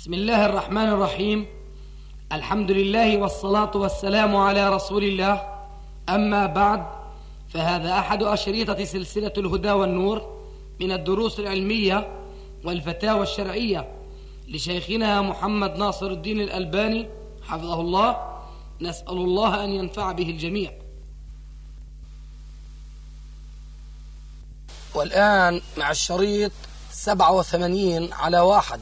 بسم الله الرحمن الرحيم. الحمد لله والصلاة والسلام على رسول الله. أما بعد فهذا أحد أشريطة سلسلة الهدى والنور من الدروس العلمية والفتاوى الشرعية لشيخنا محمد ناصر الدين الألباني حفظه الله. نسأل الله أن ينفع به الجميع. والآن مع الشريط 87 على واحد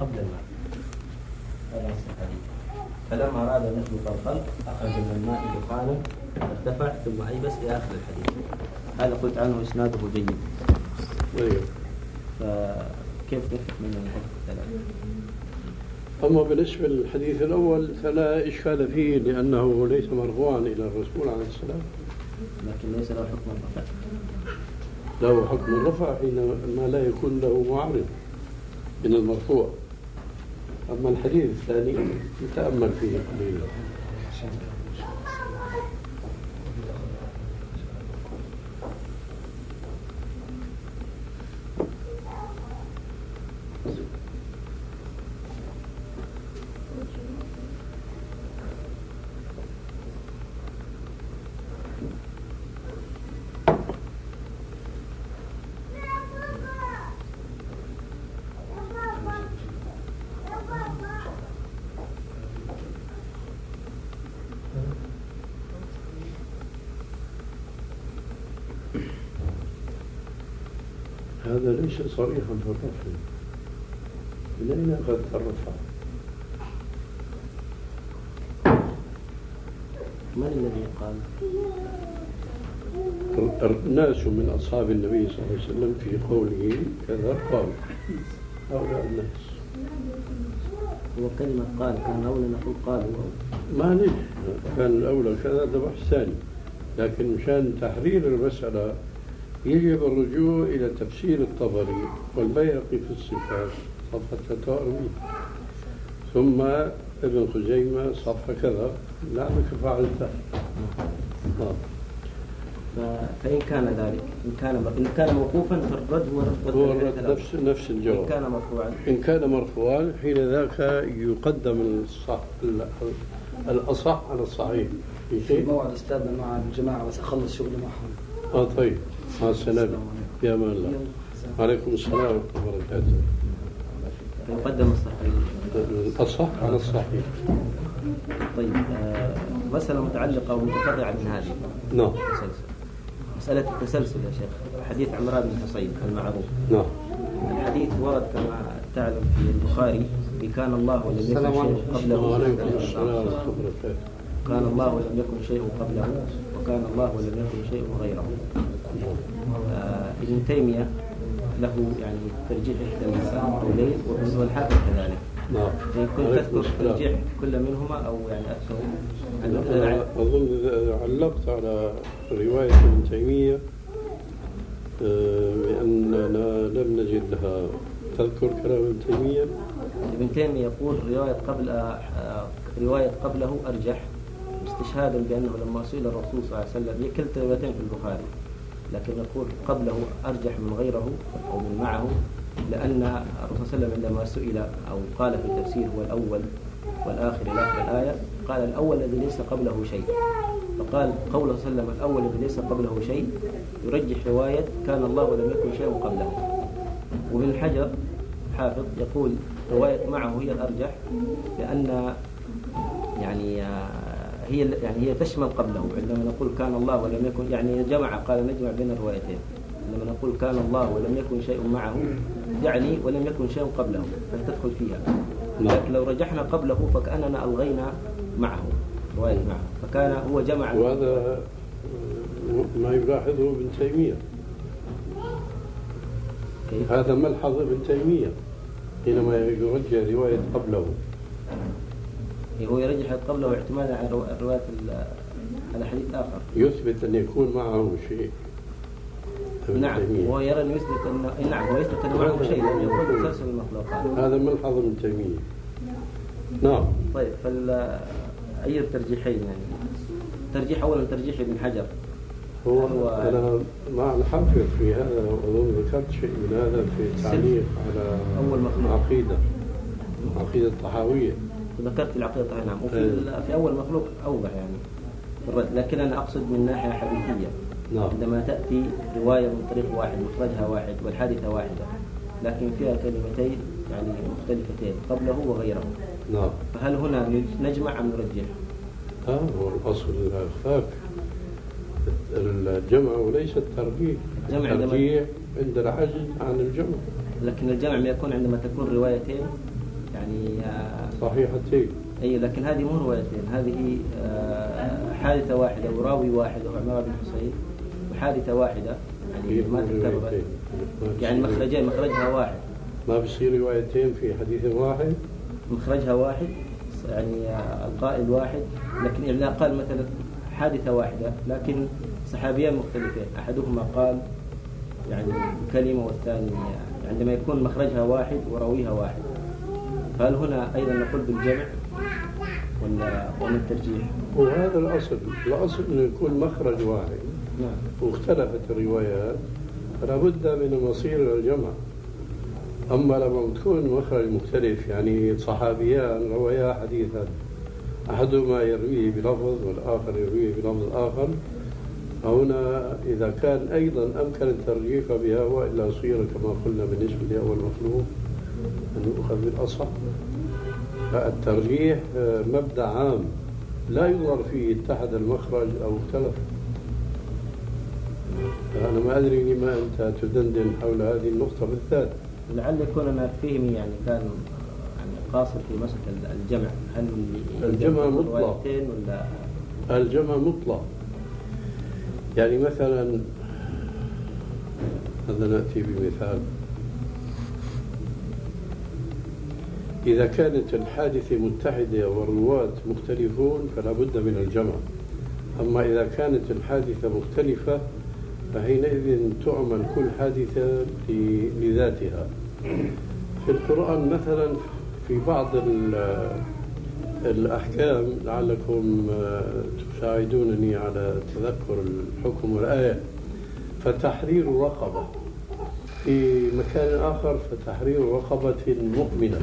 قبل الماء هذا نص الحديث فلما أراد أن يخلق الخلق أخرج من الماء دخانا ارتفع ثم أيبس إلى آخر الحديث. هذا قلت عنه إسناده جيد. أيوه. فكيف نفهم من الحديث الثلاث؟ أما بالنسبة للحديث الأول فلا إشكال فيه لأنه ليس مرفوعا إلى الرسول عليه السلام. لكن ليس له حكم الرفع. له حكم الرفع حينما لا يكون له معارض من المرفوع. أما الحديث الثاني نتأمل فيه قليلا. ليس صريحا في الرفع من أين أخذ الرفع؟ من الذي قال؟ الناس من أصحاب النبي صلى الله عليه وسلم في قوله كذا قال. هؤلاء الناس. هو كلمة قال كان أولى نقول قالوا ما نجح كان الأولى كذا ده بحث ثاني. لكن مشان تحرير المسألة يجب الرجوع إلى تفسير الطبري والبيهقي في الصفات صفحة 43 ثم ابن خزيمة صفحة كذا. لعلك فعلتها آه. ف- فإن كان ذلك إن كان إن كان موقوفا فالرد هو الرد. نفس نفس إن الجواب كان مرفوعا. إن كان مرفوعا حين ذاك يقدم الصح ال- الأصح على الصحيح. في في شيء؟ موعد أستاذنا مع الجماعة بس أخلص شغلي معهم. آه طيب. مع السلامة يا مان الله. وعليكم السلام ورحمة الله وبركاته. فيقدم الصحيح الأصح على الصحيح. طيب آه، مسألة متعلقة ومتفرعة من هذه نعم. التسلسل مسألة التسلسل يا شيخ. حديث عمران بن حصين المعروف. نعم. الحديث ورد كما تعلم في البخاري كان الله ولم يكن شيء قبله وعليكم السلام ورحمة الله وبركاته. كان الله ولم يكن شيء قبله وكان الله ولم يكن شيء غيره. ابن تيمية له يعني ترجيح إحدى القولين وابن- والحاكم كذلك. نعم. يعني كنت تذكر ترجيح كل منهما أو يعني أكثر. أنا أظن علقت على رواية ابن تيمية آه، بأننا لم نجد لها تذكر كلام ابن تيمية؟ ابن تيمية يقول رواية قبل آه، آه، رواية قبله أرجح استشهادا بأنه لما سئل الرسول صلى الله عليه وسلم كلتا روايتين في البخاري. لكن يقول قبله أرجح من غيره أو من معه لأن الرسول صلى الله عليه وسلم عندما سئل أو قال في التفسير هو الأول والآخر إلى آخر الآية قال الأول الذي ليس قبله شيء. فقال قوله صلى الله عليه وسلم الأول الذي ليس قبله شيء يرجح رواية كان الله ولم يكن شيء قبله. وابن حجر حافظ يقول رواية معه هي الأرجح لأن يعني آه، هي يعني هي تشمل قبله. عندما نقول كان الله ولم يكن يعني جمع قال نجمع بين الروايتين. عندما نقول كان الله ولم يكن شيء معه يعني ولم يكن شيء قبله. فتدخل فيها. لكن لو رجحنا قبله فكأننا ألغينا معه رواية معه. فكان هو جمع وهذا ما يلاحظه ابن تيمية. كيف؟ هذا ملحظ ابن تيمية حينما يرجع رواية قبله. هو يرجح قبله اعتمادا على رو- رواية ال- على حديث آخر. يثبت أن يكون معه شيء. نعم. هو يرى أنه يثبت أن نعم هو يثبت أن معه شيء لم يكن تسلسل المخلوقات هذا ملحظ ابن تيمية. نعم. طيب فال أي الترجيحين يعني؟ ترجيح أولا ترجيح ابن حجر. هو هو- أنا مع الحافظ في هذا وأظن ذكرت شيء من هذا في التعليق على أول مخلوق. عقيدة عقيدة الطحاوية ذكرت في العقيدة طبعا نعم وفي في أول مخلوق أوضح يعني. بالرد لكن أنا أقصد من ناحية حديثية. نعم. عندما تأتي رواية من طريق واحد مخرجها واحد والحادثة واحدة لكن فيها كلمتين يعني مختلفتين قبله وغيره. نعم. فهل هنا نجمع أم نرجح؟ ها هو الأصل الإخفاق الجمع وليس الترجيح. جمع عندما- الترجيح عند العجز عن الجمع. لكن الجمع ما يكون عندما تكون روايتين يعني آه، صحيحتين أي لكن هذه مو روايتين. هذه آه، حادثة واحدة وراوي واحد وهو عمار بن حسين وحادثة واحدة يعني ما. ما يعني مخرجين مخرجها واحد. ما بصير روايتين في حديث واحد؟ مخرجها واحد يعني آه، القائل واحد لكن إذا قال مثلا حادثة واحدة لكن صحابيان مختلفين. أحدهما قال يعني كلمة والثاني يعني عندما يكون مخرجها واحد وراويها واحد. فهل هنا أيضا نقول بالجمع ولا ومن الترجيح؟ وهذا الأصل الأصل أنه يكون مخرج واحد. نعم. واختلفت الروايات فلا بد من المصير إلى الجمع. أما لما تكون مخرج مختلف يعني صحابيان روايا حديثا أحدهما يرويه بلفظ والآخر يرويه بلفظ آخر. فهنا إذا كان أيضا أمكن الترجيح بها وإلا صير كما قلنا بالنسبة لأول مخلوق. أن يؤخذ بالأصح. فالترجيح آه، مبدأ عام. لا ينظر فيه اتحد المخرج أو اختلف. أنا ما أدري لما أنت تدندن حول هذه النقطة بالذات. لعل يكون أنا فهمي يعني كان يعني قاصر في مسألة الجمع. هل الجمع مطلق. ولا؟ الجمع مطلق. يعني مثلا هذا نأتي بمثال. إذا كانت الحادثة متحدة والرواة مختلفون فلا بد من الجمع. أما إذا كانت الحادثة مختلفة فحينئذ تعمل كل حادثة لذاتها. في القرآن مثلا في بعض ال- الأحكام لعلكم آه، تساعدونني على تذكر الحكم والآية. فتحرير رقبة في مكان آخر فتحرير رقبة مؤمنة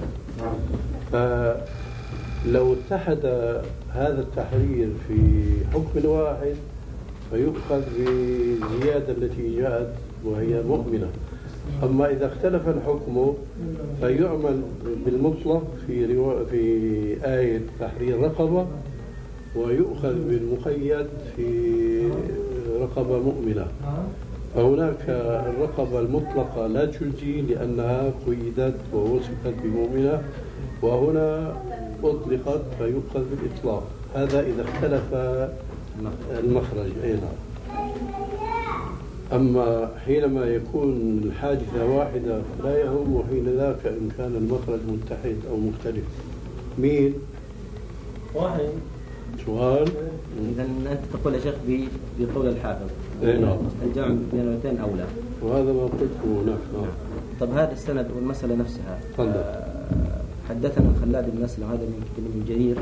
فلو اتحد هذا التحرير في حكم واحد فيؤخذ بالزيادة التي جاءت وهي مؤمنة. أما إذا اختلف الحكم فيعمل بالمطلق في روا... في آية تحرير رقبة ويؤخذ بالمقيد في رقبة مؤمنة. فهناك الرقبة المطلقة لا تجزي لأنها قيدت ووصفت بمؤمنة وهنا أطلقت فيؤخذ بالإطلاق. هذا إذا اختلف المخرج أي نعم. أما حينما يكون الحادثة واحدة فلا يهم حين ذاك إن كان المخرج متحد أو مختلف. مين؟ واحد. سؤال؟ إذا أنت تقول يا شيخ ب- بقول الحافظ. نعم. الجمع بين الروايتين أولى. وهذا ما قلته هناك نعم طب هذا السند والمسألة نفسها. تفضل. آه، حدثنا خلاد بن أسلم هذا من كتاب ابن جرير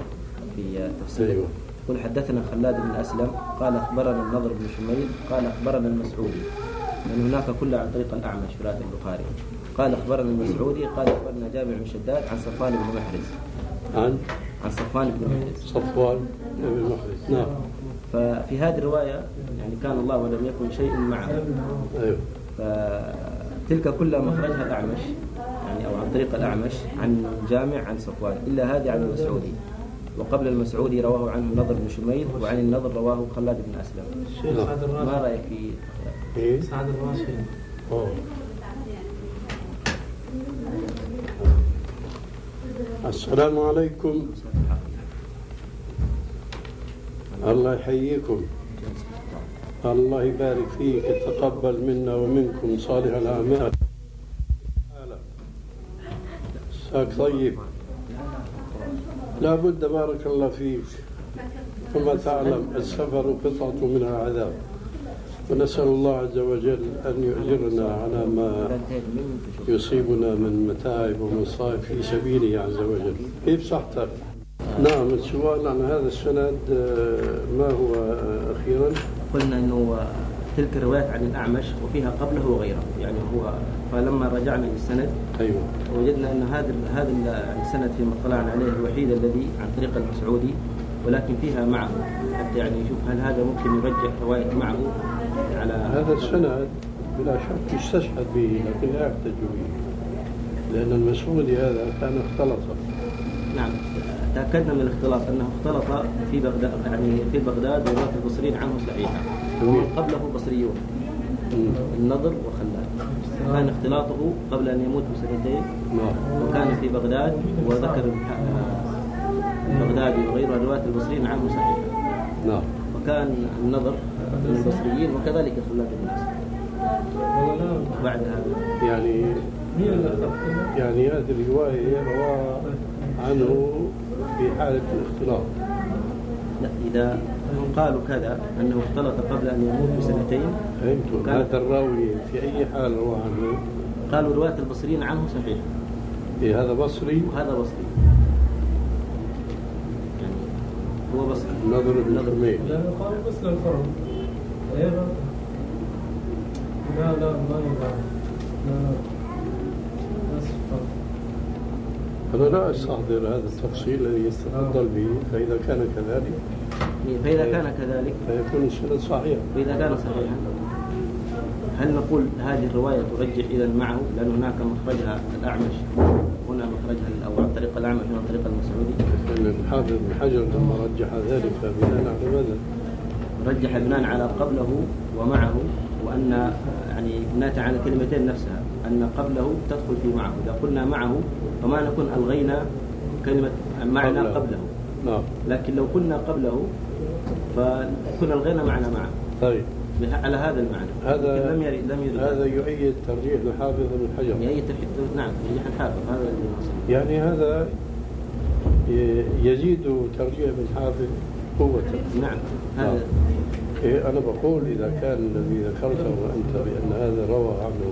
في تفسيره. أيوه. يقول حدثنا خلاد بن أسلم قال أخبرنا النضر بن شميل قال أخبرنا المسعودي من هناك كله عن طريق الأعمش في رواية البخاري. قال أخبرنا المسعودي قال أخبرنا جابر بن شداد عن صفوان بن محرز. عن؟ عن صفوان بن محرز. صفوان بن محرز نعم. ففي هذه الرواية يعني كان الله ولم يكن شيء معه. أيوه. فتلك كلها مخرجها الأعمش يعني أو عن طريق الأعمش عن جامع عن صفوان إلا هذه عن المسعودي. وقبل المسعودي رواه عنه نضر بن شميل وعن النضر رواه خلاد بن أسلم. الشيخ سعد ما رأيك في إيه؟ سعد الراشد. السلام عليكم. الله يحييكم. الله يبارك فيك. يتقبل منا ومنكم صالح الأعمال. ساك طيب. لا بد بارك الله فيك. كما تعلم السفر قطعة من العذاب. ونسأل الله عز وجل أن يؤجرنا على ما يصيبنا من متاعب ومصائب في سبيله عز وجل. كيف صحتك؟ نعم السؤال عن هذا السند آه، ما هو آه، أخيرا؟ قلنا أنه تلك الروايات عن الأعمش وفيها قبله وغيره يعني هو فلما رجعنا للسند أيوه. وجدنا أن هذا هذا السند فيما اطلعنا عليه الوحيد الذي عن طريق المسعودي ولكن فيها معه حتى يعني يشوف هل هذا ممكن يرجح رواية معه على هذا السند بلا شك يستشهد به لكن لا يحتج به لأن المسعودي هذا كان اختلط نعم. تأكدنا من الاختلاط أنه اختلط في بغداد يعني في بغداد ورواة البصريين عنه صحيحة جميل. قبله بصريون. النضر وخلاد. كان اختلاطه قبل أن يموت بسنتين. نعم. وكان في بغداد وذكر البغدادي وغيره رواة البصريين عنه صحيحة. نعم. وكان النضر من البصريين وكذلك خلاد الناس بعد هذا. يعني يعني هذه الرواية رواها عنه. في حالة الاختلاط. لا إذا هم قالوا كذا أنه اختلط قبل أن يموت بسنتين فهمتم. وكان- هذا الراوي في أي حال روى عنه؟ قالوا رواة البصريين عنه صحيح. إيه هذا بصري؟ وهذا بصري. يعني هو بصري. النضر بن النضر. حميد. لأنه قالوا بس للفرد أيضا. لا لا ما يبقى. لا بس فرد أنا لا أستحضر هذا التفصيل الذي يتفضل به فإذا كان كذلك فإذا كان كذلك. فيكون السند صحيح. فإذا كان صحيحا. هل نقول هذه الرواية ترجح إذا معه؟ لأن هناك مخرجها الأعمش. هنا مخرجها أو عن طريق الأعمش وعن طريق المسعودي. الحافظ بن حجر لما رجح ذلك بناء على ماذا؟ رجح بناء على قبله ومعه وأن يعني ناتج عن الكلمتين نفسها. أن قبله تدخل في معه. إذا قلنا معه فما نكون ألغينا كلمة معنى قبله. قبله. نعم. لكن لو قلنا قبله فكنا ألغينا معنى معه. طيب. على هذا المعنى. هذا لم يرد لم يرد. هذا يؤيد ترجيح الحافظ بن حجر. يعني ترجيح نعم ترجيح الحافظ. هذا اللي يعني هذا يزيد ترجيح ابن حافظ قوة نعم هذا إيه أنا بقول إذا كان الذي ذكرته أنت بأن هذا روى عنه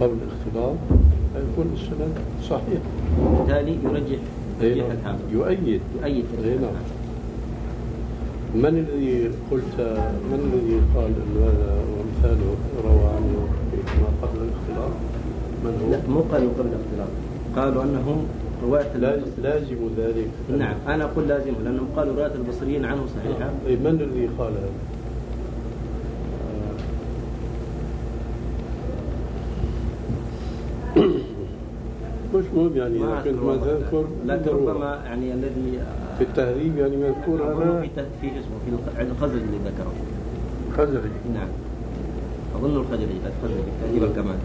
قبل الاختلاط فيكون السند صحيح بالتالي يرجح ترجيح نعم. الحافظ يؤيد يؤيد نعم. من الذي قلت من الذي قال أن هذا وأمثاله روى عنه ما قبل الاختلاط؟ من هو؟ لا مو قالوا قبل الاختلاط قالوا انهم البصريين. لازم ذلك نعم أنا أقول لازم لأنهم قالوا رواة البصريين عنه صحيحة إيه، من الذي قال هذا؟ مهم يعني لكن ما. تذكر لكن. ربما يعني الذي في التهذيب يعني مذكور هذا في في اسمه في الخ- الخزرج اللي ذكره. خزري نعم. أظن الخزرج الخزرج تهذيب الكمال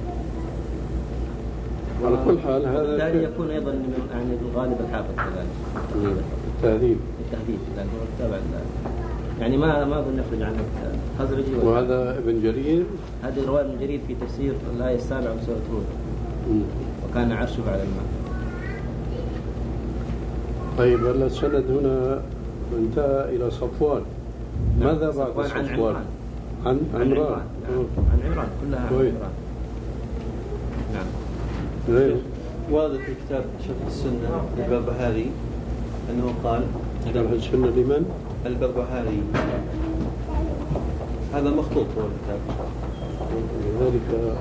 على كل حال هذا وبالتالي يكون أيضا يعني الغالب الحافظ كذلك. مم. التهذيب. التهذيب. لأنه تابع يعني ما ما اظن يخرج عن الخزرجي وهذا ابن جرير. هذه رواية ابن جرير في تفسير الآية السابعة من سورة هود. وكان عرشه على الماء طيب هلا السند هنا انتهى إلى صفوان ماذا بعد صفوان عن صفوان؟ عمران. عن عن عمران عمران نعم. عن عمران كلها عن كويس. عمران نعم غير ورد في كتاب شرح السنة للبربهاري أنه قال شرح السنة لمن؟ البربهاري هذا مخطوط هو الكتاب لذلك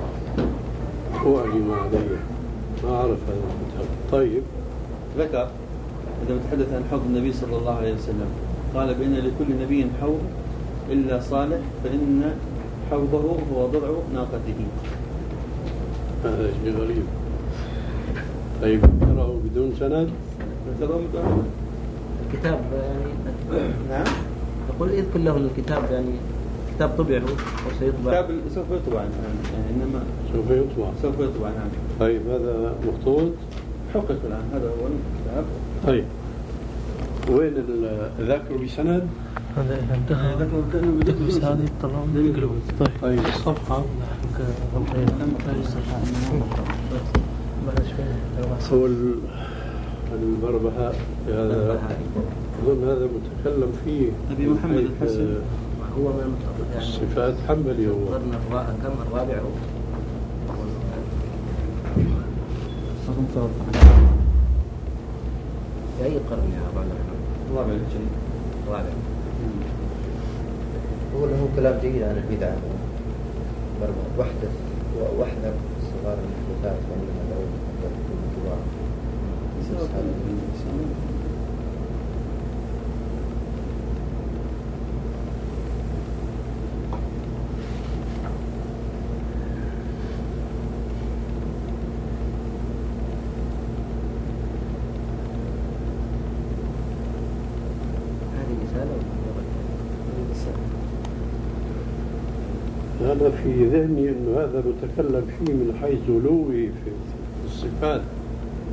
أعلم عليه ما أعرف هذا الكتاب طيب. ذكر عندما تحدث عن حوض النبي صلى الله عليه وسلم. قال بأن لكل نبي حوض إلا صالح فإن حوضه هو ضرع ناقته. هذا شيء غريب. طيب ذكره بدون سند؟ ذكره مثلا الكتاب يعني نعم. يقول اذكر له الكتاب يعني كتاب طبع هو وسيطبع كتاب سوف يطبع يعني إنما سوف يطبع. سوف يطبع نعم طيب هذا مخطوط حقق الآن. هذا هو الكتاب. طيب. وين ال- ذاكر بسند؟ هذا إذا انتهى. ذكره كأنه بدون بس هذه طلعوا يقلبوا طيب. طيب. الصفحة بعد شوي هو ال- البربهاء هذا. أظن هذا متكلم فيه. أبي محمد الحسن. هو من يعني صفات حنبلي هو. كم؟ الرابع هو. رقم 13 في أي قرن يا الرحمن؟ الرابع الهجري الرابع هو له كلام جيد عن البدعة مرمى وحدة صغار المحدثات وأنها لو هذه أنا في ذهني أنه هذا متكلم فيه من حيث علوي في الصفات.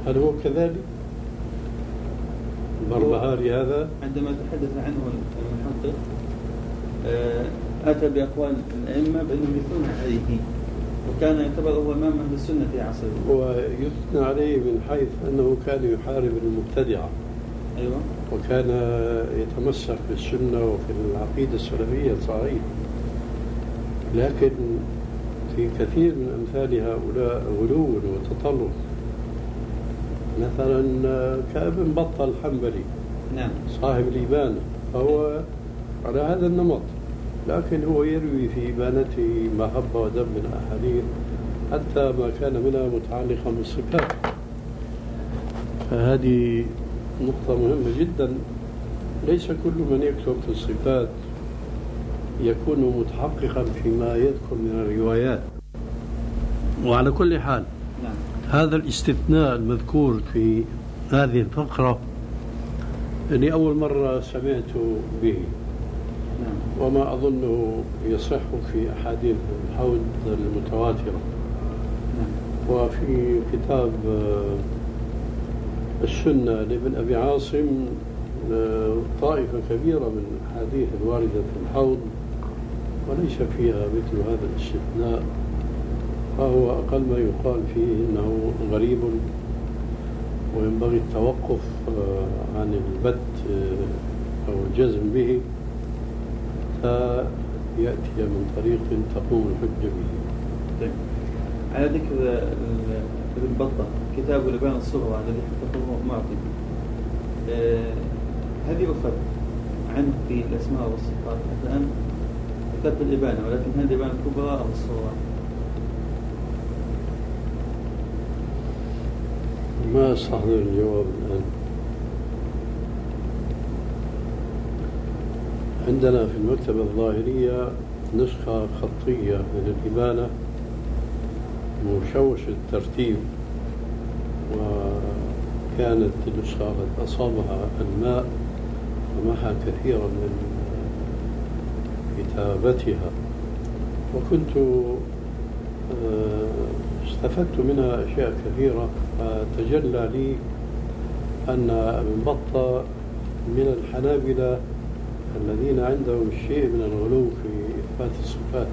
هل هو كذلك؟ البربهاري هذا. عندما تحدث عنه المحقق آه، أتى بأقوال الأئمة بأنهم يثنون عليه وكان يعتبر هو إمام أهل السنة في عصره. ويثنى عليه من حيث أنه كان يحارب المبتدعة. أيوة. وكان يتمسك بالسنة وفي العقيدة السلفية صحيح لكن في كثير من أمثال هؤلاء غلو وتطرف. مثلا كابن بطة الحنبلي نعم. صاحب الإبانة فهو على هذا النمط. لكن هو يروي في إبانته ما هب ودب من أحاديث حتى ما كان منها متعلقا بالصفات. فهذه نقطة مهمة جدا. ليس كل من يكتب في الصفات يكون متحققا فيما يذكر من الروايات. وعلى كل حال نعم. هذا الاستثناء المذكور في هذه الفقرة أني أول مرة سمعت به. نعم. وما أظنه يصح في أحاديث الحوض المتواترة. نعم. وفي كتاب آه، السنة لابن أبي عاصم آه، طائفة كبيرة من الأحاديث الواردة في الحوض وليس فيها مثل هذا الاستثناء فهو أقل ما يقال فيه إنه غريب وينبغي التوقف آه، عن البت آه، أو الجزم به يأتي من طريق تقوم الحجة به. طيب. على ذكر ابن بطة كتاب الإبانة الصغرى الذي حققه معطي. آه، هل يؤخذ عنه في الأسماء والصفات. الآن كتاب الإبانة ولكن هذه الإبانة الكبرى أو الصغرى ما أستحضر الجواب الآن؟ عندنا في المكتبة الظاهرية نسخة خطية من الإبانة. مشوش الترتيب وكانت النسخة قد أصابها الماء ومحى كثيرا من كتابتها. وكنت آه، استفدت منها أشياء كثيرة فتجلى لي أن ابن بطة من الحنابلة الذين عندهم شيء من الغلو في إثبات الصفات.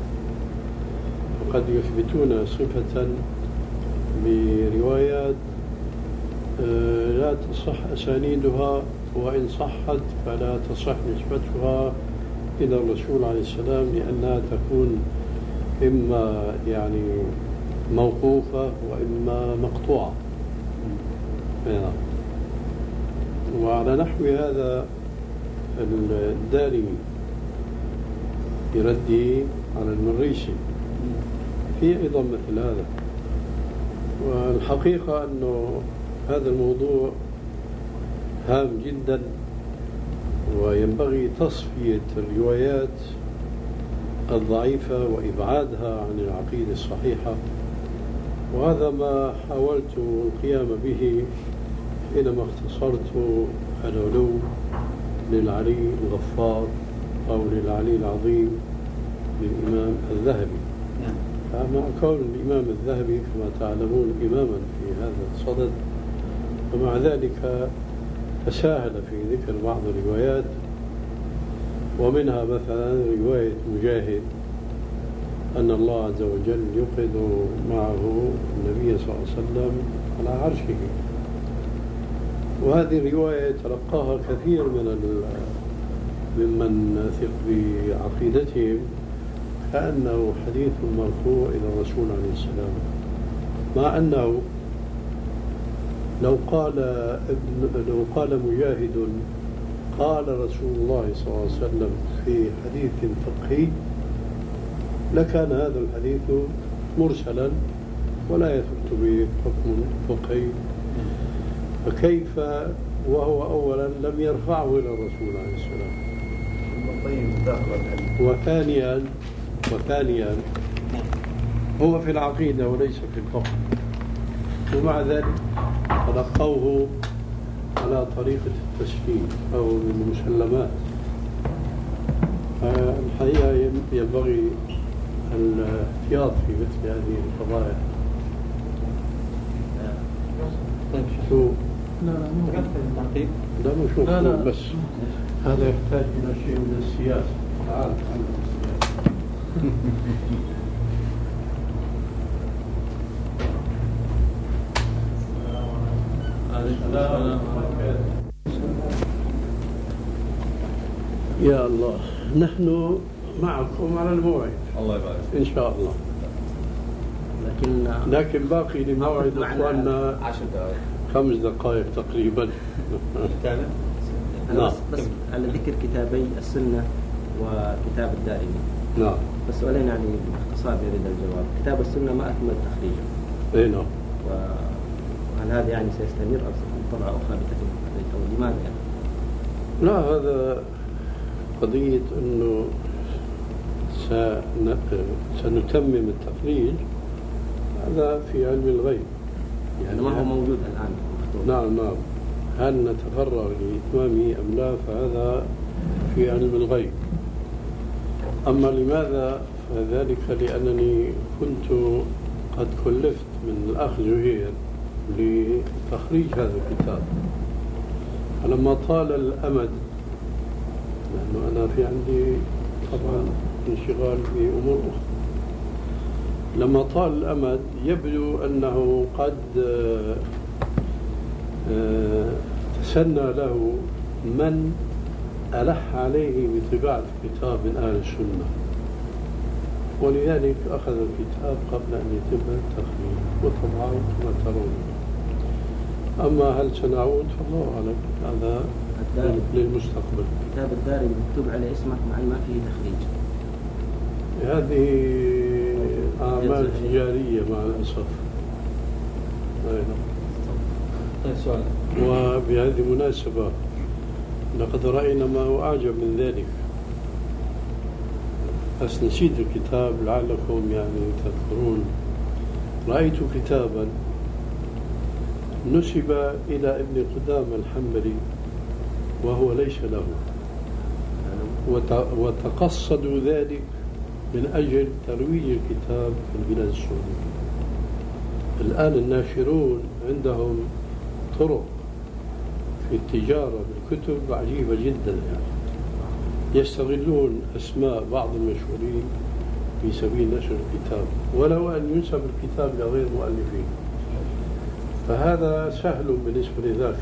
وقد يثبتون صفة بروايات آه، لا تصح أسانيدها وإن صحت فلا تصح نسبتها إلى الرسول عليه السلام لأنها تكون إما يعني موقوفة وإما مقطوعة نعم. وعلى نحو هذا الدارمي في رده على المريسي في أيضا مثل هذا. والحقيقة أنه هذا الموضوع هام جدا وينبغي تصفية الروايات الضعيفة وإبعادها عن العقيدة الصحيحة. وهذا ما حاولت القيام به حينما اختصرت العلو للعلي الغفار أو للعلي العظيم للإمام الذهبي. فمع كون الإمام الذهبي كما تعلمون إماما في هذا الصدد ومع ذلك تساهل في ذكر بعض الروايات ومنها مثلا رواية مجاهد أن الله عز وجل يوقظ معه النبي صلى الله عليه وسلم على عرشه. وهذه الرواية تلقاها كثير من ممن ثق بعقيدتهم. كأنه حديث مرفوع إلى الرسول عليه السلام. مع أنه لو قال ابن لو قال مجاهد قال رسول الله صلى الله عليه وسلم في حديث فقهي لكان هذا الحديث مرسلا ولا يثبت به حكم فقهي. فكيف وهو أولا لم يرفعه إلى الرسول عليه السلام؟ طيب وثانيا وثانيا هو في العقيدة وليس في الفقه. ومع ذلك تلقوه على طريقة التسليم أو المسلمات الحقيقة ينبغي الاحتياط في مثل هذه القضايا. طيب شو؟ لا لا مو لا مش لا، لا. مفهوم بس. هذا يحتاج إلى شيء من السياسة. تعال. يا الله نحن معكم على الموعد. الله يبارك إن شاء الله. لكن لكن باقي لموعد عشر دقائق. خمس دقائق تقريبا. كتابة أنا نعم. بس, بس على ذكر كتابي السنة. وكتاب الدارمي نعم. بس سؤالين يعني باختصار يريد الجواب. كتاب السنة ما أكمل تخريجه. إي نعم. وهل هذا يعني سيستمر أو ستكون طبعة أخرى بتكون أو لماذا يعني؟ لا هذا قضية أنه سن- سنتمم التخريج. هذا في علم الغيب. يعني ما هو موجود الآن؟ مكتوب نعم نعم. هل نتفرغ لإتمامه أم لا؟ فهذا في علم الغيب. أما لماذا فذلك لأنني كنت قد كلفت من الأخ زهير لتخريج هذا الكتاب. فلما طال الأمد لأنه أنا في عندي طبعا انشغال بأمور أخرى لما طال الأمد يبدو أنه قد آه، آه، تسنى له من ألح عليه بطباعة كتاب من أهل السنة. ولذلك أخذ الكتاب قبل أن يتم التخريج وطبعه كما ترون أما هل سنعود؟ فالله أعلم. هذا للمستقبل. كتاب الدارمي مكتوب عليه اسمك مع ما فيه تخريج. هذه أعمال تجارية مع الأسف. أي نعم. طيب سؤال. وبهذه المناسبة لقد رأينا ما هو أعجب من ذلك. بس نسيت الكتاب لعلكم يعني تذكرون. رأيت كتابا. نسب إلى ابن قدامة الحنبلي وهو ليس له. وت- وتقصدوا ذلك من أجل ترويج الكتاب في البلاد السعودية. الآن الناشرون عندهم طرق في التجارة بالكتب عجيبة جدا يعني. يستغلون أسماء بعض المشهورين في سبيل نشر الكتاب ولو أن ينسب الكتاب لغير مؤلفين. فهذا سهل بالنسبة لذاك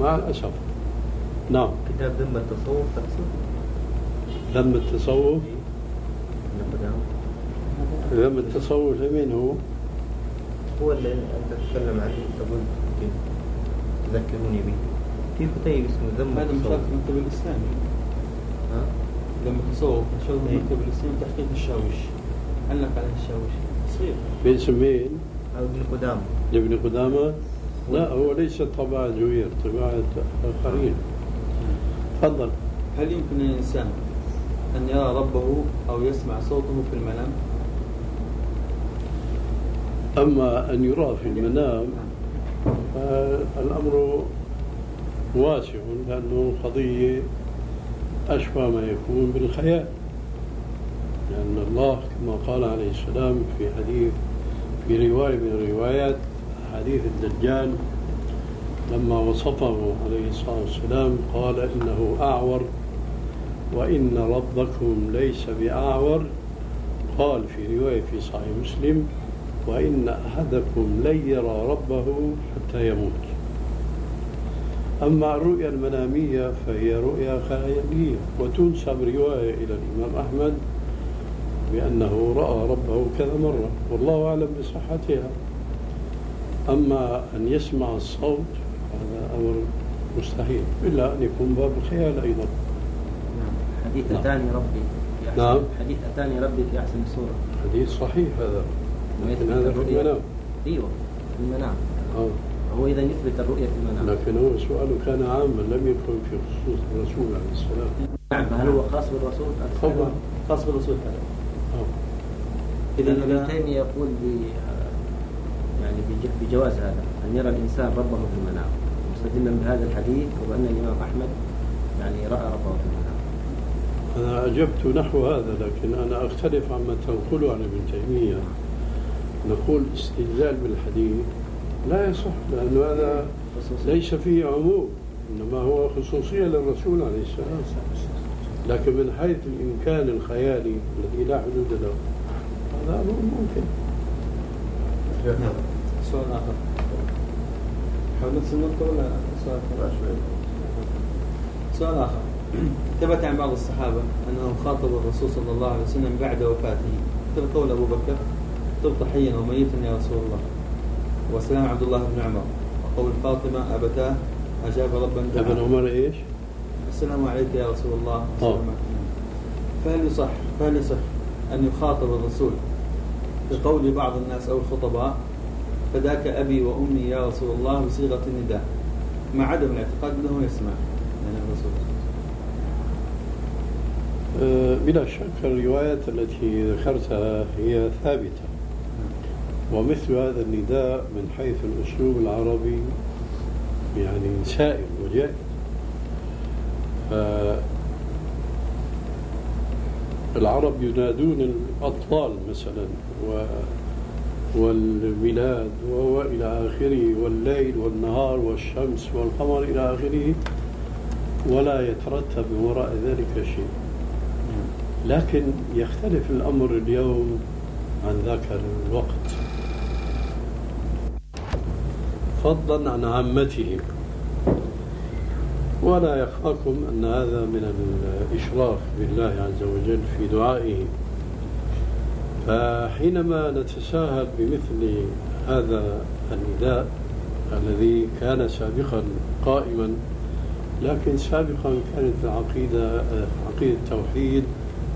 مع الأسف. نعم. كتاب ذم التصوف تقصد؟ ذم التصوف؟ قدامة ذم التصوف. لمين هو؟ هو اللي أنت تتكلم عنه تقول كيف تذكروني به. في كتيب اسمه؟ ذم هذا التصوف. مشارك في المكتب الإسلامي. ها؟ لما في إيه. المكتب الإسلامي تحقيق الشاوش علق عليه الشاوش صغير. باسم مين؟ أو ابن قدامة. لابن قدامة؟ لا هو ليس طباعة زوير طباعة آخرين تفضل. هل يمكن للإنسان أن يرى ربه أو يسمع صوته في المنام؟ أما أن يرى في المنام فالأمر واسع لأنه قضية أشبه ما يكون بالخيال. لأن الله كما قال عليه السلام في حديث في رواية من الروايات حديث الدجال لما وصفه عليه الصلاة والسلام قال إنه أعور وإن ربكم ليس بأعور. قال في رواية في صحيح مسلم وإن أحدكم لن يرى ربه حتى يموت. أما الرؤيا المنامية فهي رؤيا خيالية وتنسب رواية إلى الإمام أحمد بأنه رأى ربه كذا مرة والله أعلم بصحتها. أما أن يسمع الصوت هذا أمر مستحيل إلا أن يكون باب الخيال أيضا. نعم حديث نعم. أتاني ربي في أحسن نعم. حديث أتاني ربي في أحسن صورة. حديث صحيح هذا. هذا في الرؤية المنام. في المنام. آه. هو إذا يثبت الرؤية في المنام. لكن هو سؤاله كان عاما لم يكن في خصوص الرسول عليه السلام. نعم فهل هو خاص بالرسول؟ طبعا. خاص بالرسول. إذا إذا ابن تيمية يقول ب يعني بج- بجواز هذا أن يرى الإنسان ربه في المنام. مستدلا بهذا الحديث وبأن الإمام أحمد يعني رأى ربه في المنام. أنا أجبت نحو هذا لكن أنا أختلف عما تنقله عن ابن تيمية. نقول استدلال بالحديث لا يصح لأنه هذا ليس فيه عموم إنما هو خصوصية للرسول عليه السلام. لكن من حيث الإمكان الخيالي الذي لا حدود له هذا أمر ممكن. نعم سؤال آخر. حول نفس النقطة ولا سؤال آخر؟ سؤال آخر. ثبت عن بعض الصحابة أنهم خاطبوا الرسول صلى الله عليه وسلم بعد وفاته. مثل قول أبو بكر. طبت حيا وميتا يا رسول الله. وسلام عبد الله بن عمر. وقول فاطمة أبتاه أجاب ربا ابن عمر إيش؟ السلام عليك يا رسول الله. فهل يصح فهل يصح أن يخاطب الرسول بقول بعض الناس أو الخطباء فداك أبي وأمي يا رسول الله بصيغة النداء؟ مع عدم الاعتقاد أنه يسمع يعني الرسول. آه، بلا شك الروايات التي ذكرتها هي ثابتة. ومثل هذا النداء من حيث الأسلوب العربي يعني سائل وجائز. العرب ينادون الأطفال مثلا و والبلاد وإلى آخره والليل والنهار والشمس والقمر إلى آخره ولا يترتب وراء ذلك شيء. لكن يختلف الأمر اليوم عن ذاك الوقت. فضلا عن عامته. ولا يخفاكم أن هذا من الإشراف بالله عز وجل في دعائه. فحينما نتساهل بمثل هذا النداء الذي كان سابقا قائما لكن سابقا كانت العقيدة عقيدة التوحيد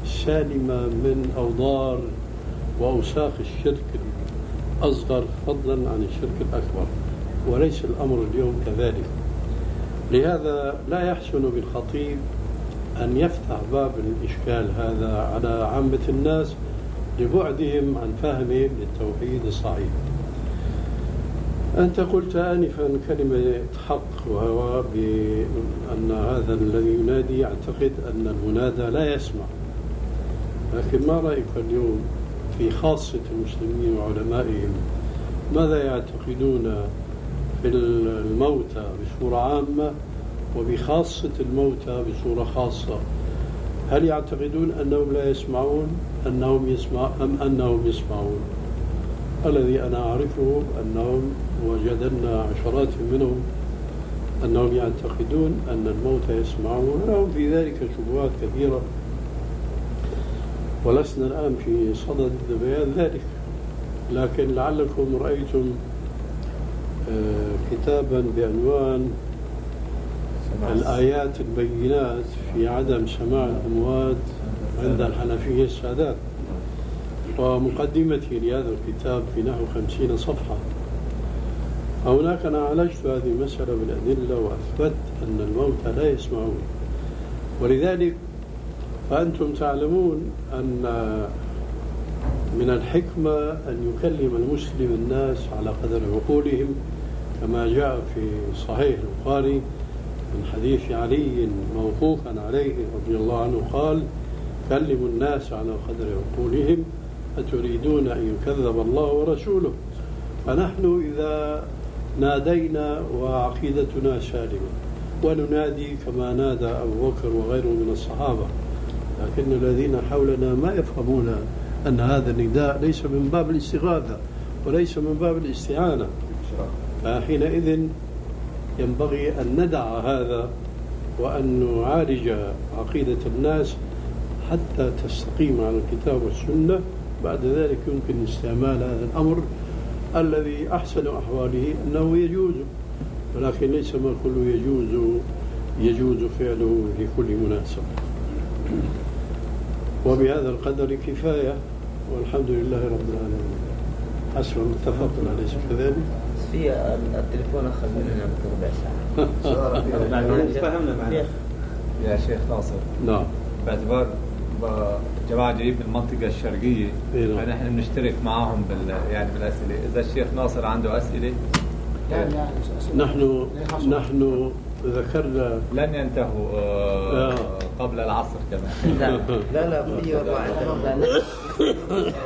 سالمة من أوضار وأوساخ الشرك الأصغر فضلا عن الشرك الأكبر وليس الأمر اليوم كذلك. لهذا لا يحسن بالخطيب أن يفتح باب الإشكال هذا على عامة الناس لبعدهم عن فهمهم للتوحيد الصحيح. أنت قلت آنفا كلمة حق وهو بأن هذا الذي ينادي يعتقد أن المنادى لا يسمع. لكن ما رأيك اليوم؟ في خاصة المسلمين وعلمائهم. ماذا يعتقدون في الموتى بصورة عامة وبخاصة الموتى بصورة خاصة؟ هل يعتقدون أنهم لا يسمعون أنهم يسمع أم أنهم يسمعون؟ الذي أنا أعرفه أنهم وجدنا عشرات منهم أنهم يعتقدون أن الموتى يسمعون. ولهم في ذلك شبهات كثيرة. ولسنا الآن في صدد بيان ذلك. لكن لعلكم رأيتم آه، كتابا بعنوان الآيات البينات في عدم سماع الأموات عند الحنفية السادات. ومقدمتي لهذا الكتاب في نحو خمسين صفحة. هناك أنا عالجت هذه المسألة بالأدلة وأثبت أن الموتى لا يسمعون. ولذلك فأنتم تعلمون أن من الحكمة أن يكلم المسلم الناس على قدر عقولهم كما جاء في صحيح البخاري من حديث علي موقوفا عليه رضي الله عنه قال كلموا الناس على قدر عقولهم أتريدون أن يكذب الله ورسوله؟ فنحن إذا نادينا وعقيدتنا سالمة وننادي كما نادى أبو بكر وغيره من الصحابة. لكن الذين حولنا ما يفهمون أن هذا النداء ليس من باب الاستغاثة وليس من باب الاستعانة. فحينئذ ينبغي أن ندع هذا وأن نعالج عقيدة الناس حتى تستقيم على الكتاب والسنة. بعد ذلك يمكن استعمال هذا الأمر الذي أحسن أحواله أنه يجوز. ولكن ليس ما كله يجوز يجوز فعله لكل مناسبة. وبهذا القدر كفاية والحمد لله رب العالمين. حسب ما اتفقنا أليس كذلك؟ في التليفون أخذ مننا ربع ساعة. بعدين فهمنا معنا يا شيخ ناصر. نعم. باعتبار جماعة جايين من المنطقة الشرقية إيه نعم. فنحن بنشترك معاهم بال يعني بالأسئلة. إذا الشيخ ناصر عنده أسئلة؟ نحن نحن ذكرنا. لن ينتهوا آه، آه. قبل العصر كمان. لا. لا لا في أربعة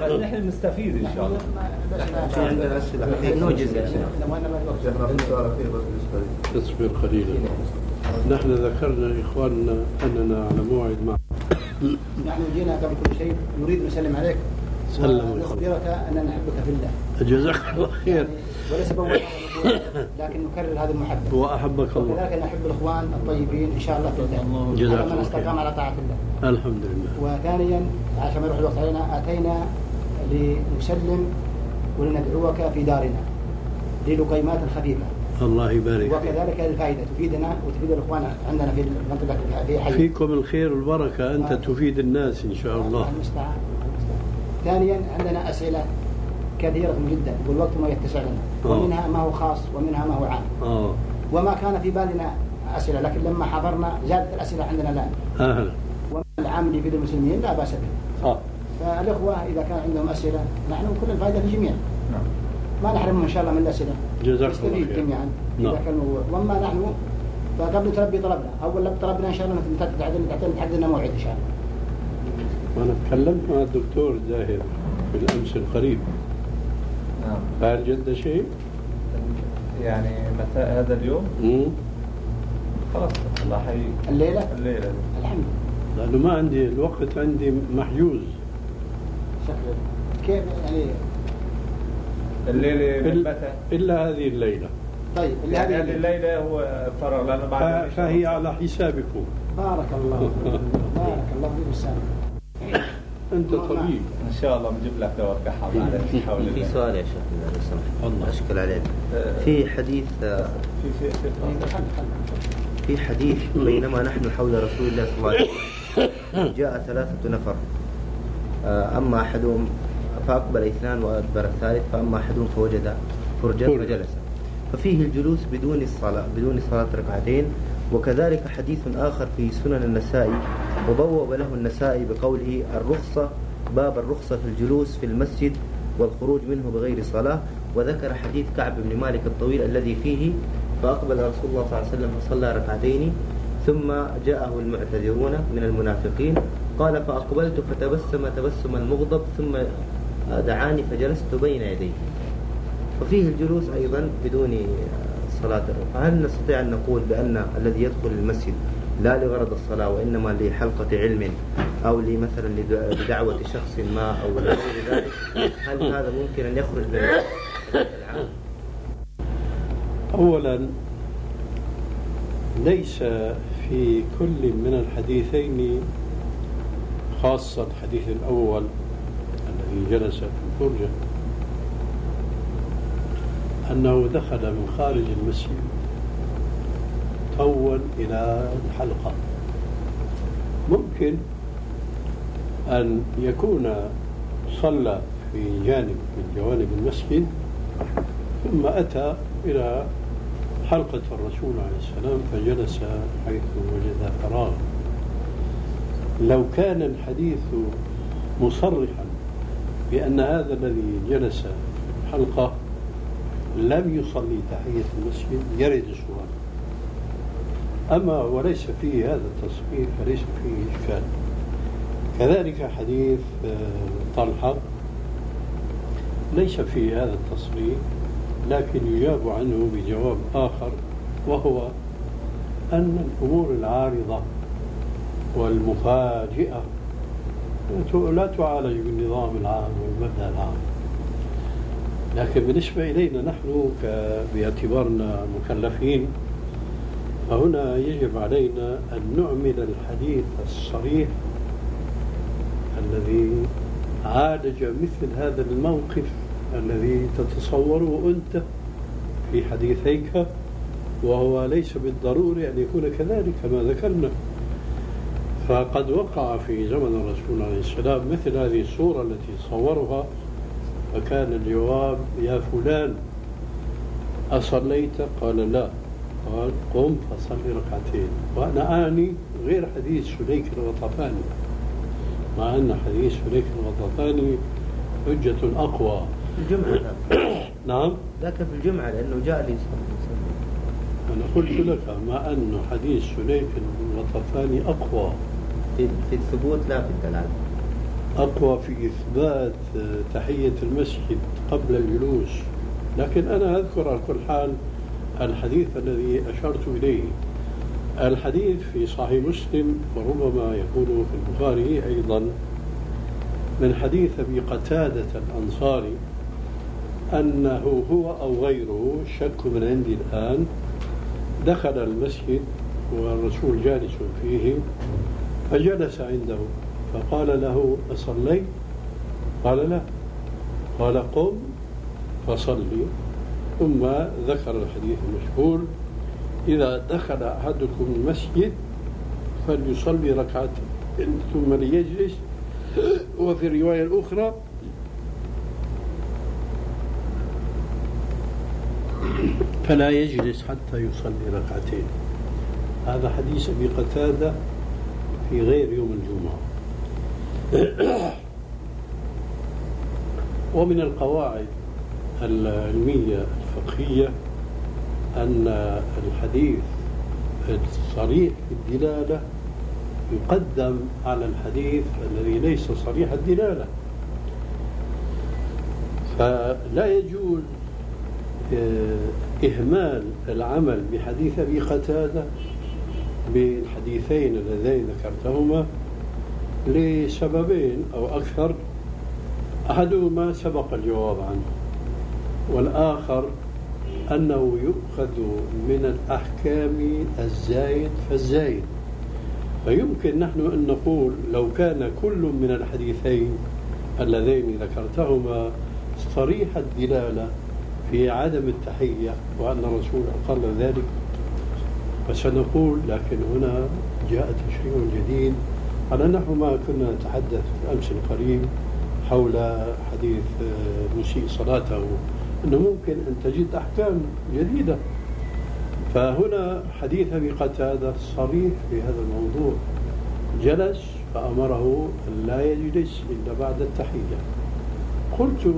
فنحن نستفيد إن شاء الله في عندنا أسئلة نوجز يا شيخ اصبر قليلا. نحن ذكرنا إخواننا أننا على موعد مع نحن جينا قبل كل شيء. نريد نسلم عليك. سلم. ونخبرك أننا نحبك في الله. جزاك الله خير. وليس بول لكن نكرر هذه المحبة. وأحبك الله. وكذلك نحب الإخوان الطيبين إن شاء الله في الله. جزاك الله استقام. على طاعة الله. الحمد لله. وثانيا عشان ما يروح الوقت علينا أتينا لنسلم ولندعوك في دارنا للقيمات خفيفه الله يبارك وكذلك الفائده تفيدنا وتفيد الإخوان عندنا في المنطقة في حي. فيكم الخير والبركة. أنت تفيد الناس إن شاء الله. المستعان المستعان. ثانيا عندنا أسئلة كثيرة جدا. والوقت ما يتسع لنا. آه. ومنها ما هو خاص ومنها ما هو عام. آه. وما كان في بالنا أسئلة لكن لما حضرنا زادت الأسئلة عندنا الآن. أهلا. وما العام اللي يفيد المسلمين؟ لا بأس به. آه. فالإخوة إذا كان عندهم أسئلة نحن كل الفائدة للجميع. ما نحرمهم إن شاء الله من الأسئلة. جزاك الله نستفيد خير. جميعا. نعم. إذا كان الموضوع وأما نحن فقبل تلبي طلبنا. أول لب طلبنا إن شاء الله تعتقد تحدد لنا موعد إن شاء الله. وأنا تكلمت مع الدكتور زاهر بالأمس القريب. نعم فهل جد شيء؟ يعني متى هذا اليوم مم. خلاص الله حي الليلة الليلة دي. الحمد لله لأنه ما عندي الوقت عندي محجوز شكرا كيف يعني الليلة من إلا, متى؟ إلا هذه الليلة طيب اللي يعني هذه الليلة هو فرغ لأنه بعد. فهي على حسابكم بارك الله. بارك الله فيك أنت طبيب. إن شاء الله بنجيب لك دواء كحة معلش حول في الله. سؤال يا شيخ لو سمحت. الله. أشكل عليك. آه، في حديث آه، في في في في حديث بينما نحن حول رسول الله صلى الله عليه وسلم. جاء ثلاثة نفر. آه، أما أحدهم فأقبل اثنان وأدبر الثالث فأما أحدهم فوجد فرجة فرجة. فجلس. ففيه الجلوس بدون الصلاة بدون صلاة ركعتين وكذلك حديث آخر في سنن النسائي وبوب له النسائي بقوله الرخصة باب الرخصة في الجلوس في المسجد والخروج منه بغير صلاة وذكر حديث كعب بن مالك الطويل الذي فيه فأقبل رسول الله صلى الله عليه وسلم فصلى ركعتين ثم جاءه المعتذرون من المنافقين قال فأقبلت فتبسم تبسم المغضب ثم دعاني فجلست بين يديه. وفيه الجلوس أيضا بدون صلاة فهل نستطيع أن نقول بأن الذي يدخل المسجد لا لغرض الصلاة وإنما لحلقة علم أو لمثلا لد- لدعوة شخص ما أو لغير ذلك هل هذا ممكن أن يخرج من العام؟ أولا ليس في كل من الحديثين خاصة الحديث الأول الذي جلس في الفرجة. أنه دخل من خارج المسجد توا إلى الحلقة. ممكن أن يكون صلى في جانب من جوانب المسجد ثم أتى إلى حلقة الرسول عليه السلام فجلس حيث وجد فراغ لو كان الحديث مصرحا بأن هذا الذي جلس في الحلقة لم يصلي تحية المسجد يرد السؤال أما وليس فيه هذا التصريح فليس فيه إشكال. كذلك حديث آه، طلحة. ليس فيه هذا التصريح لكن يجاب عنه بجواب آخر وهو أن الأمور العارضة والمفاجئة لا تعالج بالنظام العام والمبدأ العام. لكن بالنسبة إلينا نحن باعتبارنا مكلفين فهنا يجب علينا أن نعمل الحديث الصريح الذي عالج مثل هذا الموقف الذي تتصوره أنت في حديثيك وهو ليس بالضروري أن يكون كذلك كما ذكرنا. فقد وقع في زمن الرسول عليه السلام مثل هذه الصورة التي صورها فكان الجواب يا فلان أصليت؟ قال لا. قال قم فصلي ركعتين. وأنا أعني غير حديث سليك الغطفاني مع أن حديث سليك الغطفاني حجة أقوى. الجمعة نعم؟ ذاك في الجمعة لأنه جاء لي أنا قلت لك مع أن حديث سليك الغطفاني أقوى. في الثبوت لا في الدلالة. أقوى في إثبات تحية المسجد قبل الجلوس. لكن أنا أذكر على كل حال الحديث الذي أشرت إليه. الحديث في صحيح مسلم وربما يكون في البخاري أيضا من حديث أبي قتادة الأنصاري أنه هو أو غيره شك من عندي الآن دخل المسجد والرسول جالس فيه فجلس عنده. فقال له أصليت؟ قال لا. قال قم فصلي. ثم ذكر الحديث المشهور إذا دخل أحدكم المسجد فليصلي ركعتين ثم ليجلس. وفي الرواية الأخرى فلا يجلس حتى يصلي ركعتين. هذا حديث أبي قتادة في غير يوم الجمعة. ومن القواعد العلمية الفقهية أن الحديث الصريح في الدلالة يقدم على الحديث الذي ليس صريح الدلالة. فلا يجوز آه، إهمال العمل بحديث أبي قتادة بالحديثين اللذين ذكرتهما لسببين أو أكثر أحدهما سبق الجواب عنه والآخر أنه يؤخذ من الأحكام الزايد فالزايد. فيمكن نحن أن نقول لو كان كل من الحديثين اللذين ذكرتهما صريح الدلالة في عدم التحية وأن الرسول أقر ذلك. فسنقول لكن هنا جاء تشريع جديد على نحو ما كنا نتحدث الأمس القريب حول حديث مسيء صلاته أنه ممكن أن تجد أحكام جديدة. فهنا حديث أبي قتادة صريح في هذا الموضوع. جلس فأمره أن لا يجلس إلا بعد التحية. قلت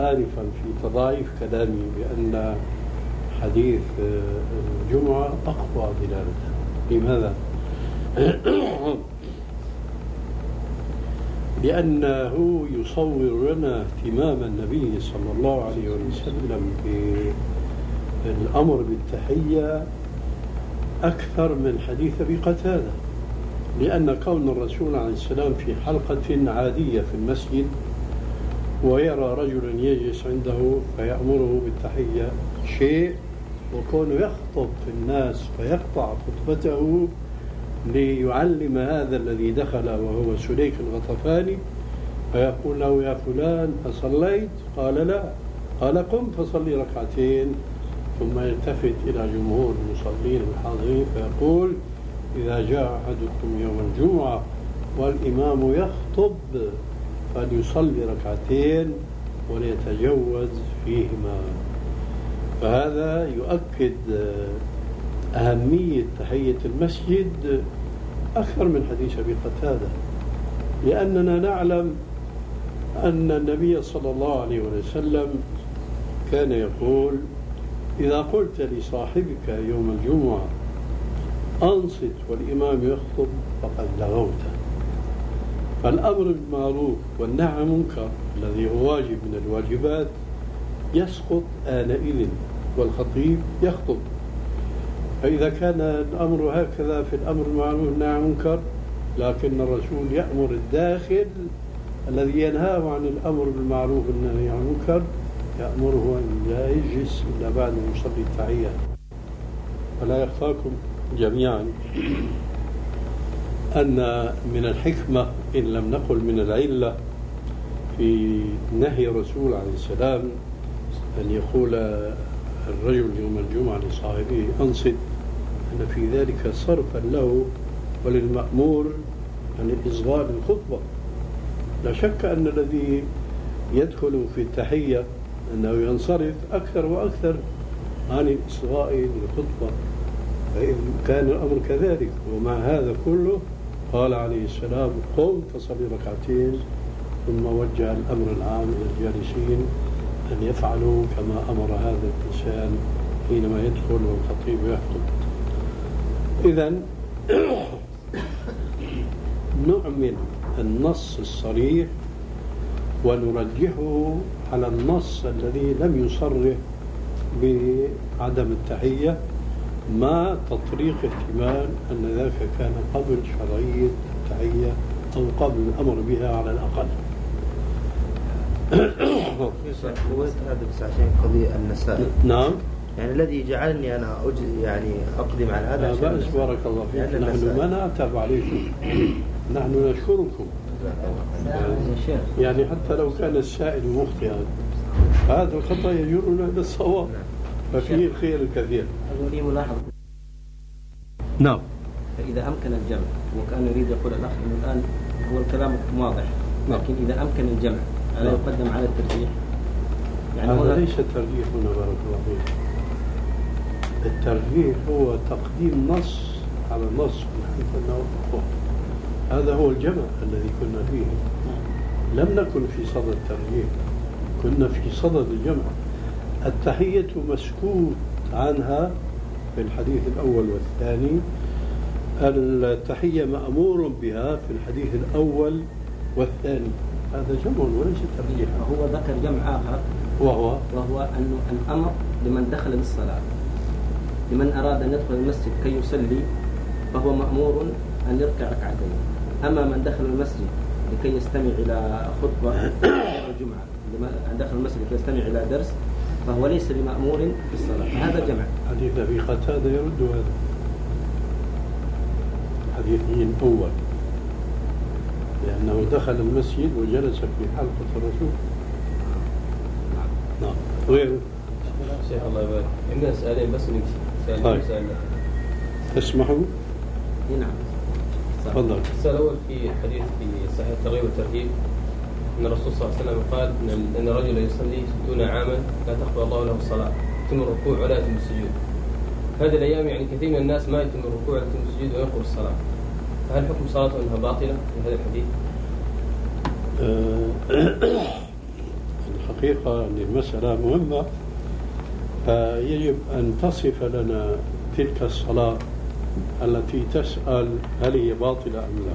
آنفا في تضاعيف كلامي بأن حديث الجمعة أقوى دلالة لماذا؟ لأنه يصور لنا اهتمام النبي صلى الله عليه وسلم بالأمر بالتحية أكثر من حديث أبي قتادة لأن كون الرسول عليه السلام في حلقة عادية في المسجد ويرى رجلا يجلس عنده فيأمره بالتحية شيء وكونه يخطب في الناس فيقطع خطبته ليعلم هذا الذي دخل وهو سليك الغطفاني فيقول له يا فلان أصليت؟ قال لا. قال قم فصلي ركعتين. ثم يلتفت إلى جمهور المصلين الحاضرين فيقول إذا جاء أحدكم يوم الجمعة والإمام يخطب فليصلي ركعتين وليتجوز فيهما. فهذا يؤكد أهمية تحية المسجد أكثر من حديث أبي قتادة لأننا نعلم أن النبي صلى الله عليه وسلم كان يقول إذا قلت لصاحبك يوم الجمعة أنصت والإمام يخطب فقد لغوت فالأمر بالمعروف والنهي عن المنكر الذي هو واجب من الواجبات يسقط آنئذ والخطيب يخطب. فإذا كان الأمر هكذا في الأمر بالمعروف والنهي عن المنكر لكن الرسول يأمر الداخل الذي ينهاه عن الأمر بالمعروف والنهي عن المنكر يأمره أن لا يجلس إلا بعد أن يصلي التحية. فلا يخفاكم جميعا أن من الحكمة إن لم نقل من العلة في نهي الرسول عليه السلام أن يقول الرجل يوم الجمعة لصاحبه أنصت أن في ذلك صرفا له وللمأمور يعني الإصغاء للخطبة لا شك أن الذي يدخل في التحية أنه ينصرف أكثر وأكثر عن الإصغاء للخطبة فإن كان الأمر كذلك. ومع هذا كله قال عليه السلام قم فصل ركعتين ثم وجه الأمر العام إلى الجالسين. أن يفعلوا كما أمر هذا الإنسان حينما يدخل والخطيب يخطب. إذا نعمل النص الصريح ونرجحه على النص الذي لم يصرح بعدم التحية مع تطريق احتمال أن ذاك كان قبل شرعية التحية أو قبل الأمر بها على الأقل. هذا بس عشان قضية النسائل نعم. يعني الذي جعلني أنا أج... يعني أقدم على هذا لا بأس. بارك الله فيك. لأن نحن ما نعتب عليكم. نحن نشكركم. يا شيخ يعني حتى لو كان السائل مخطئا هذا الخطأ يجرنا إلى الصواب. ففيه الخير الكثير. لي ملاحظة. نعم. فإذا أمكن الجمع وكان يريد يقول الأخ الآن هو الكلام واضح لكن إذا أمكن الجمع ألا. يقدم على الترجيح؟ يعني هذا ليس الترجيح هنا بارك الله فيك. الترجيح هو تقديم نص على نص من حيث أنه أقوى. هذا هو الجمع الذي كنا فيه. لم نكن في صدد الترجيح كنا في صدد الجمع. التحية مسكوت عنها في الحديث الأول والثاني. التحية مأمور بها في الحديث الأول والثاني. هذا جمع وليس ترجيح هو ذكر جمع آخر. وهو؟ وهو أنه الأمر لمن دخل للصلاة لمن أراد أن يدخل المسجد كي يصلي فهو مأمور أن يركع ركعتين. أما من دخل المسجد لكي يستمع إلى خطبة الجمعة لمن دخل المسجد لكي يستمع إلى درس فهو ليس بمأمور في الصلاة. فهذا جمع. حديث أبي قتادة يرد هذا. حديث مين أول. لأنه دخل المسجد وجلس في حلقة الرسول. نعم. غيره شيخ الله يبارك. عندنا سؤالين بس سؤال طيب. تسمحوا؟ نعم. تفضل. السؤال الأول في حديث في صحيح الترغيب والترهيب. أن الرسول صلى الله عليه وسلم قال أن أن الرجل يصلي ستون عاما لا تقبل الله له الصلاة. يتم الركوع ولا يتم السجود. هذه الأيام يعني كثير من الناس ما يتم الركوع ولا يتم السجود وينقر الصلاة. فهل حكم صلاته أنها باطلة في هذا الحديث؟ آه، الحقيقة أن المسألة مهمة. فيجب أن تصف لنا تلك الصلاة التي تسأل هل هي باطلة أم لا.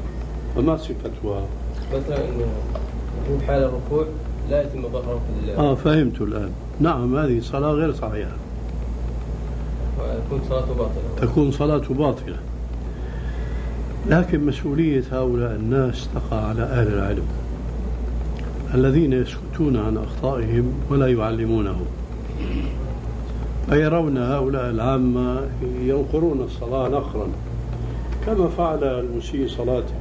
وما صفتها؟ مثلا أنه في حال الركوع لا يتم ظهره في ال- آه فهمت الآن. نعم هذه صلاة غير صحيحة. ويكون صلاته باطلة. تكون صلاته باطلة. لكن مسؤولية هؤلاء الناس تقع على أهل العلم الذين يسكتون عن أخطائهم ولا يعلمونه فيرون هؤلاء العامة ينقرون الصلاة نقرا كما فعل المسيء صلاته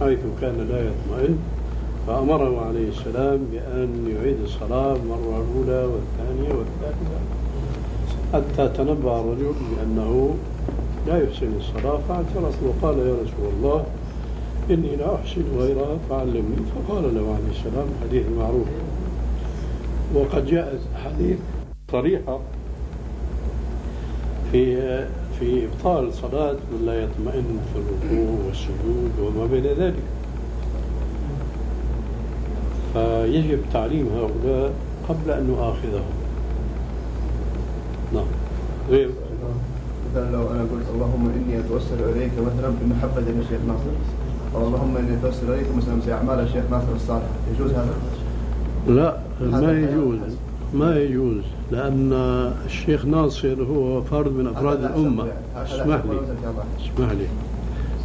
حيث كان لا يطمئن فأمره عليه السلام بأن يعيد الصلاة مرة الأولى والثانية والثالثة حتى تنبأ الرجل بأنه لا يحسن الصلاة فاعترف وقال يا رسول الله إني لا أحسن غيرها فعلمني فقال له عليه السلام حديث معروف. وقد جاءت حديث صريحة في في إبطال صلاة من لا يطمئن في الركوع والسجود وما بين ذلك. فيجب تعليم هؤلاء قبل أن نؤاخذهم. نعم. غير مثلا لو أنا قلت اللهم إني أتوسل إليك مثلا بمحبة الشيخ ناصر أو اللهم إني أتوسل إليك مثلا بأعمال الشيخ ناصر الصالح يجوز هذا؟ لا ما يجوز. ما يجوز لأن الشيخ ناصر هو فرد من أفراد الأمة اسمح لي. اسمح لي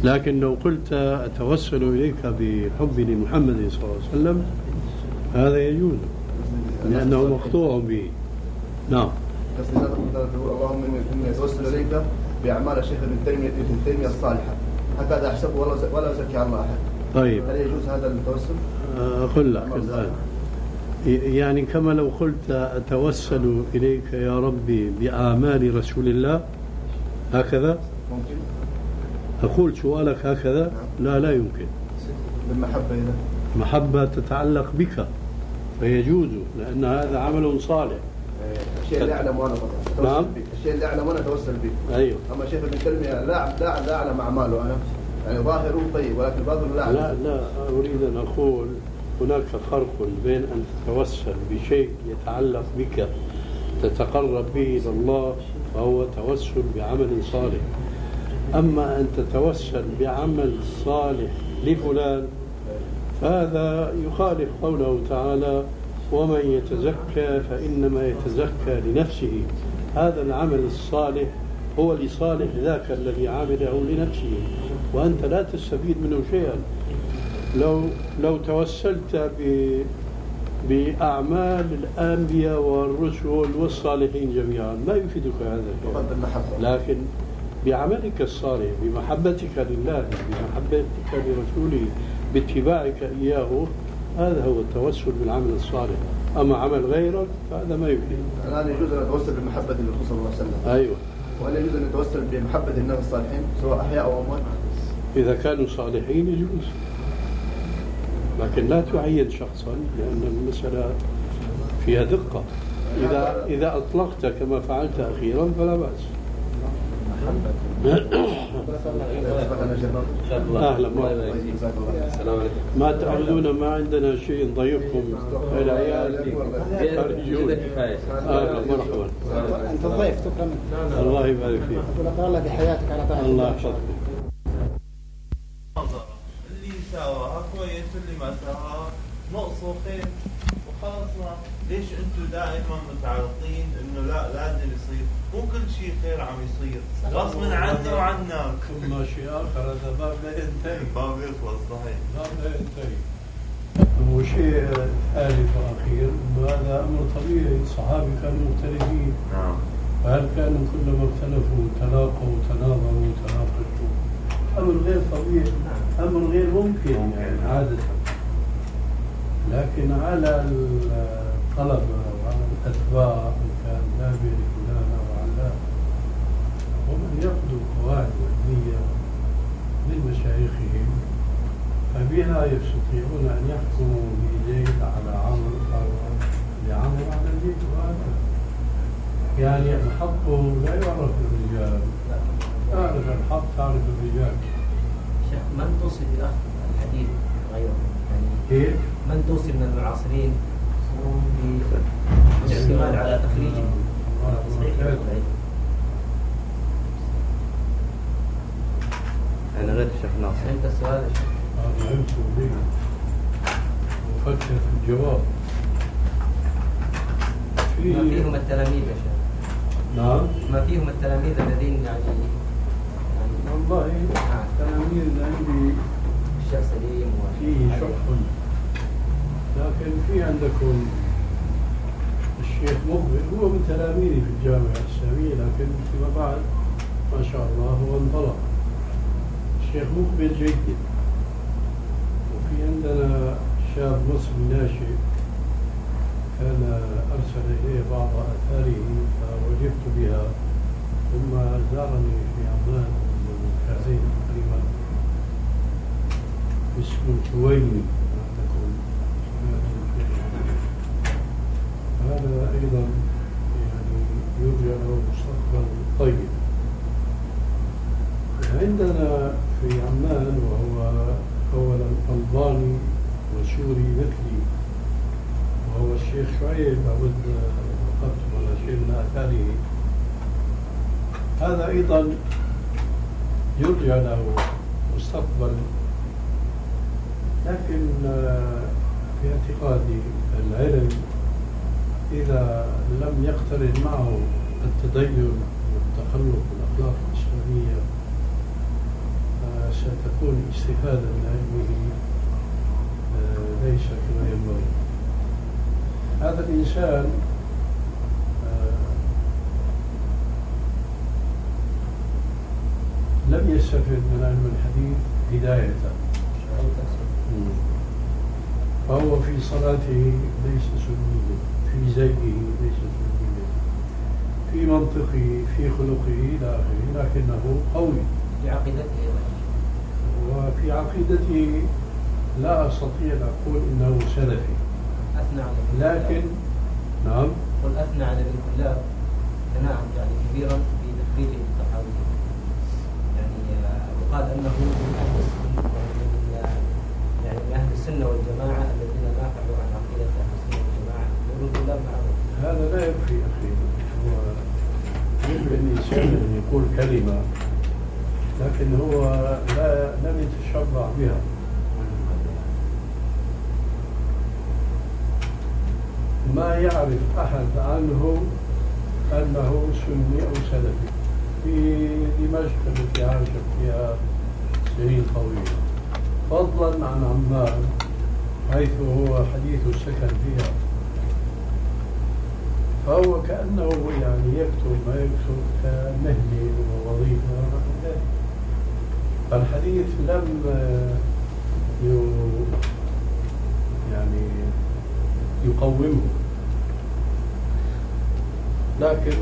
لكن لو قلت أتوسل إليك بحبي لمحمد صلى الله عليه وسلم هذا يجوز لأنه مقطوع به نعم اللهم اني اتوسل اليك باعمال الشيخ ابن تيميه ابن تيميه الصالحه حتى هذا احسبه ولا ولا زكى الله احد طيب. هل يجوز هذا التوسل؟ أقول لك الآن. يعني كما لو قلت أتوسل إليك يا ربي بأعمال رسول الله هكذا؟ ممكن؟ أقول سؤالك هكذا؟ لا لا يمكن. بالمحبة إذا. محبة تتعلق بك فيجوز لأن هذا عمل صالح. الشيء اللي أعلم وأنا أتوسل نعم. به الشيء اللي أعلم وأنا أتوسل به أيوه. أما شيخ ابن تيمية لا لا لا أعلم أعماله أنا. يعني ظاهره طيب ولكن باطنه لا لا أعلم. لا أريد أن أقول هناك فرق بين أن تتوسل بشيء يتعلق بك تتقرب به إلى الله فهو توسل بعمل صالح. أما أن تتوسل بعمل صالح لفلان فهذا يخالف قوله تعالى ومن يتزكى فإنما يتزكى لنفسه. هذا العمل الصالح هو لصالح ذاك الذي عمله لنفسه. وأنت لا تستفيد منه شيئا. لو لو توسلت ب بأعمال الأنبياء والرسل والصالحين جميعا ما يفيدك هذا لكن بعملك الصالح بمحبتك لله بمحبتك لرسوله باتباعك إياه هذا هو التوسل بالعمل الصالح. أما عمل غيرك فهذا ما يفيد. الآن يجوز أن أتوسل بمحبة الرسول صلى الله عليه وسلم. أيوة. وهل يجوز أن أتوسل بمحبة الناس الصالحين سواء أحياء أو أموات؟ إذا كانوا صالحين يجوز. لكن لا تعين شخصا لأن المسألة فيها دقة. إذا إذا أطلقت كما فعلت أخيرا فلا بأس. عليكم ما تعودون ما عندنا شيء نضيفكم العيال خارجون كفايه أهلا مرحبا. أنت الضيف تكرم الله يبارك فيك. الله بحياتك على طاعة الله يحفظك. اللي سواها كويس واللي ما سواها نقص وخير وخلاص ما ليش أنتم دائما متعرضين إنه لا لازم يصير مو كل شيء خير عم يصير. غصب عنا وعناك ثم شيء آخر هذا باب لا ينتهي. ما بيخلص صحيح. باب لا ينتهي. وشيء ثالث وأخير أنه هذا أمر طبيعي. الصحابة كانوا مختلفين نعم. فهل كانوا كلما اختلفوا تلاقوا تناظروا تناقشوا أمر غير طبيعي. أمر غير ممكن يعني عادة. لكن على الطلبة وعلى الأتباع إن كان تابع ومن يقضوا القواعد والنية من مشايخهم فبها يستطيعون أن يحكموا بزيد على عمرو أو لعمرو على زيد وهكذا يعني الحق لا يعرف الرجال. تعرف الحق تعرف الرجال. شيخ من توصي بأخذ الحديث غيره؟ يعني كيف؟ من توصي من المعاصرين؟ بالاعتماد على تخريجه. على أنا غير الشيخ ناصر. فهمت السؤال يا شيخ؟ هذا فهمت وفكر في الجواب. في ما فيهم التلاميذ يا شيخ؟ نعم. ما فيهم التلاميذ الذين يعني يعني والله التلاميذ عندي الشيخ سليم و- فيه شح لكن في عندكم الشيخ مقبل هو من تلاميذي في الجامعة الإسلامية لكن فيما بعد ما شاء الله هو انطلق. الشيخ مقبل جيد وفي عندنا شاب مصري ناشئ كان أرسل إلي بعض آثاره فوجدت بها ثم زارني في عمان منذ شهرين تقريبا سمعتم فيه. هذا أيضا يعني يرجى له مستقبل طيب. عندنا في عمان وهو أولا ألباني وسوري مثلي. وهو الشيخ شعيب أود وقفت على شيء من آثاره. هذا أيضا يرجى له مستقبل لكن آه، في اعتقادي العلم إذا لم يقترن معه التدين والتخلق والأخلاق الإسلامية ستكون استفادة من علمه آه، ليس كما ينبغي. هذا الإنسان آه، لم يستفد من علم الحديث هداية فهو في صلاته ليس سنيا في زيه ليس سنيا في منطقه في خلقه إلى آخره لكنه قوي. بعقيدته في عقيدتي لا أستطيع أن أقول إنه سلفي. أثنى على ابن لكن نعم. قل أثنى على ابن كلاب ثناء يعني كبيرا في تخريجه الطحاوي يعني آه، يقال أنه من أهل السنة من آه، يعني من أهل السنة والجماعة الذين ناقلوا عن عقيدة أهل السنة والجماعة. وابن كلاب معهم هذا لا يكفي أخي. هو يجب الإنسان أن يقول كلمة. لكن هو لا لم يتشبع بها. ما يعرف أحد عنه أنه سني أو سلفي. في دمشق التي عاش فيها سنين طويلة. فضلا عن عمان حيث هو حديث السكن فيها. فهو كأنه يعني يكتب ما يكتب كمهنة ووظيفة. فالحديث لم آه، يعني يقومه. لكن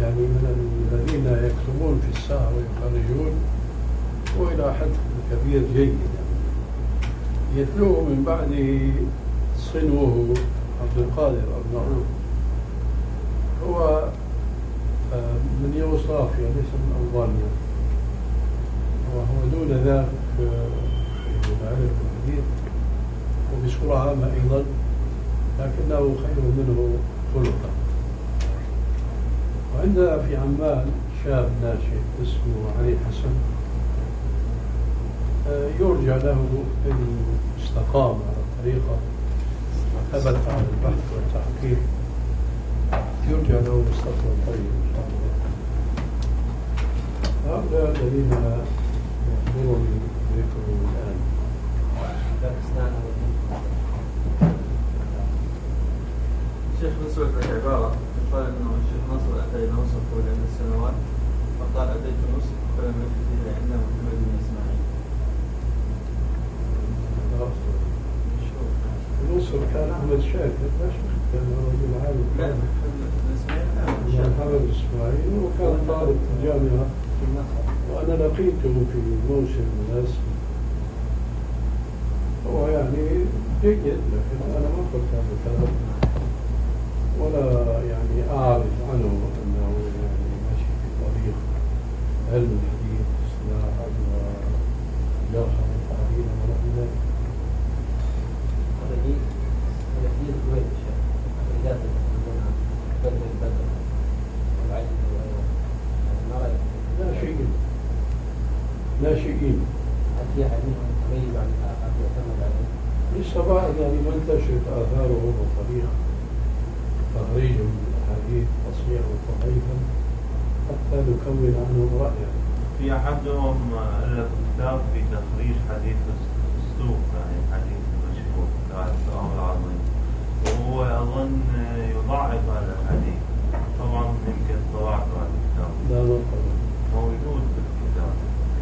يعني من الذين يكتبون في الساعة ويخرجون وإلى حد كبير جيد. يعني يتلوه من بعده صنوه عبد القادر أرناؤوط هو آه، من يوغوسلافيا ليس من ألبانيا وهو دون آه، يعرف الحديث وبصورة عامة أيضا لكنه خير منه خلقا. وعندنا في عمان شاب ناشئ اسمه علي حسن آه، يرجى له إن استقام على الطريقة وثبت على البحث والتحقيق يرجى له مستقبل طيب. إن شاء الله هؤلاء الذين مسعود له عبارة يقال إنه الشيخ ناصر أتى إلى مصر قبل عدة سنوات فقال أتيت مصر فلم يجد فيها عندنا محمد بن إسماعيل. في مصر كان أحمد شاكر كان رجل عالم. لا محمد بن إسماعيل محمد إسماعيل وكان طالب في الجامعة وأنا لقيته في موسم مناسب هو يعني جيد لكن أنا ما قلت هذا الكلام. ولا يعني أعرف عنه أنه يعني ماشي في طريق علم الحديث اصطلاحا وجرحا وتعديلا ونحو ذلك هذا هي هذا هي الكويت الشيخ عقيدات يسمونها بدر البدر والعجل وغيره يعني ما رايك؟ ناشئين ناشئين هل في احد منهم يميز عن الآخر يعتمد عليه؟ لسه بعد يعني ما انتشرت آثاره بطريقة تخريج الأحاديث تصحيحا وتضعيفا نكون عنه رأيا في أحدهم ألف كتاب في تخريج حديث السوق يعني حديث مشهور تبع السلام العظيم وهو أظن يضعف هذا الحديث طبعا يمكن طبعت هذا الكتاب لا نقل موجود بالكتاب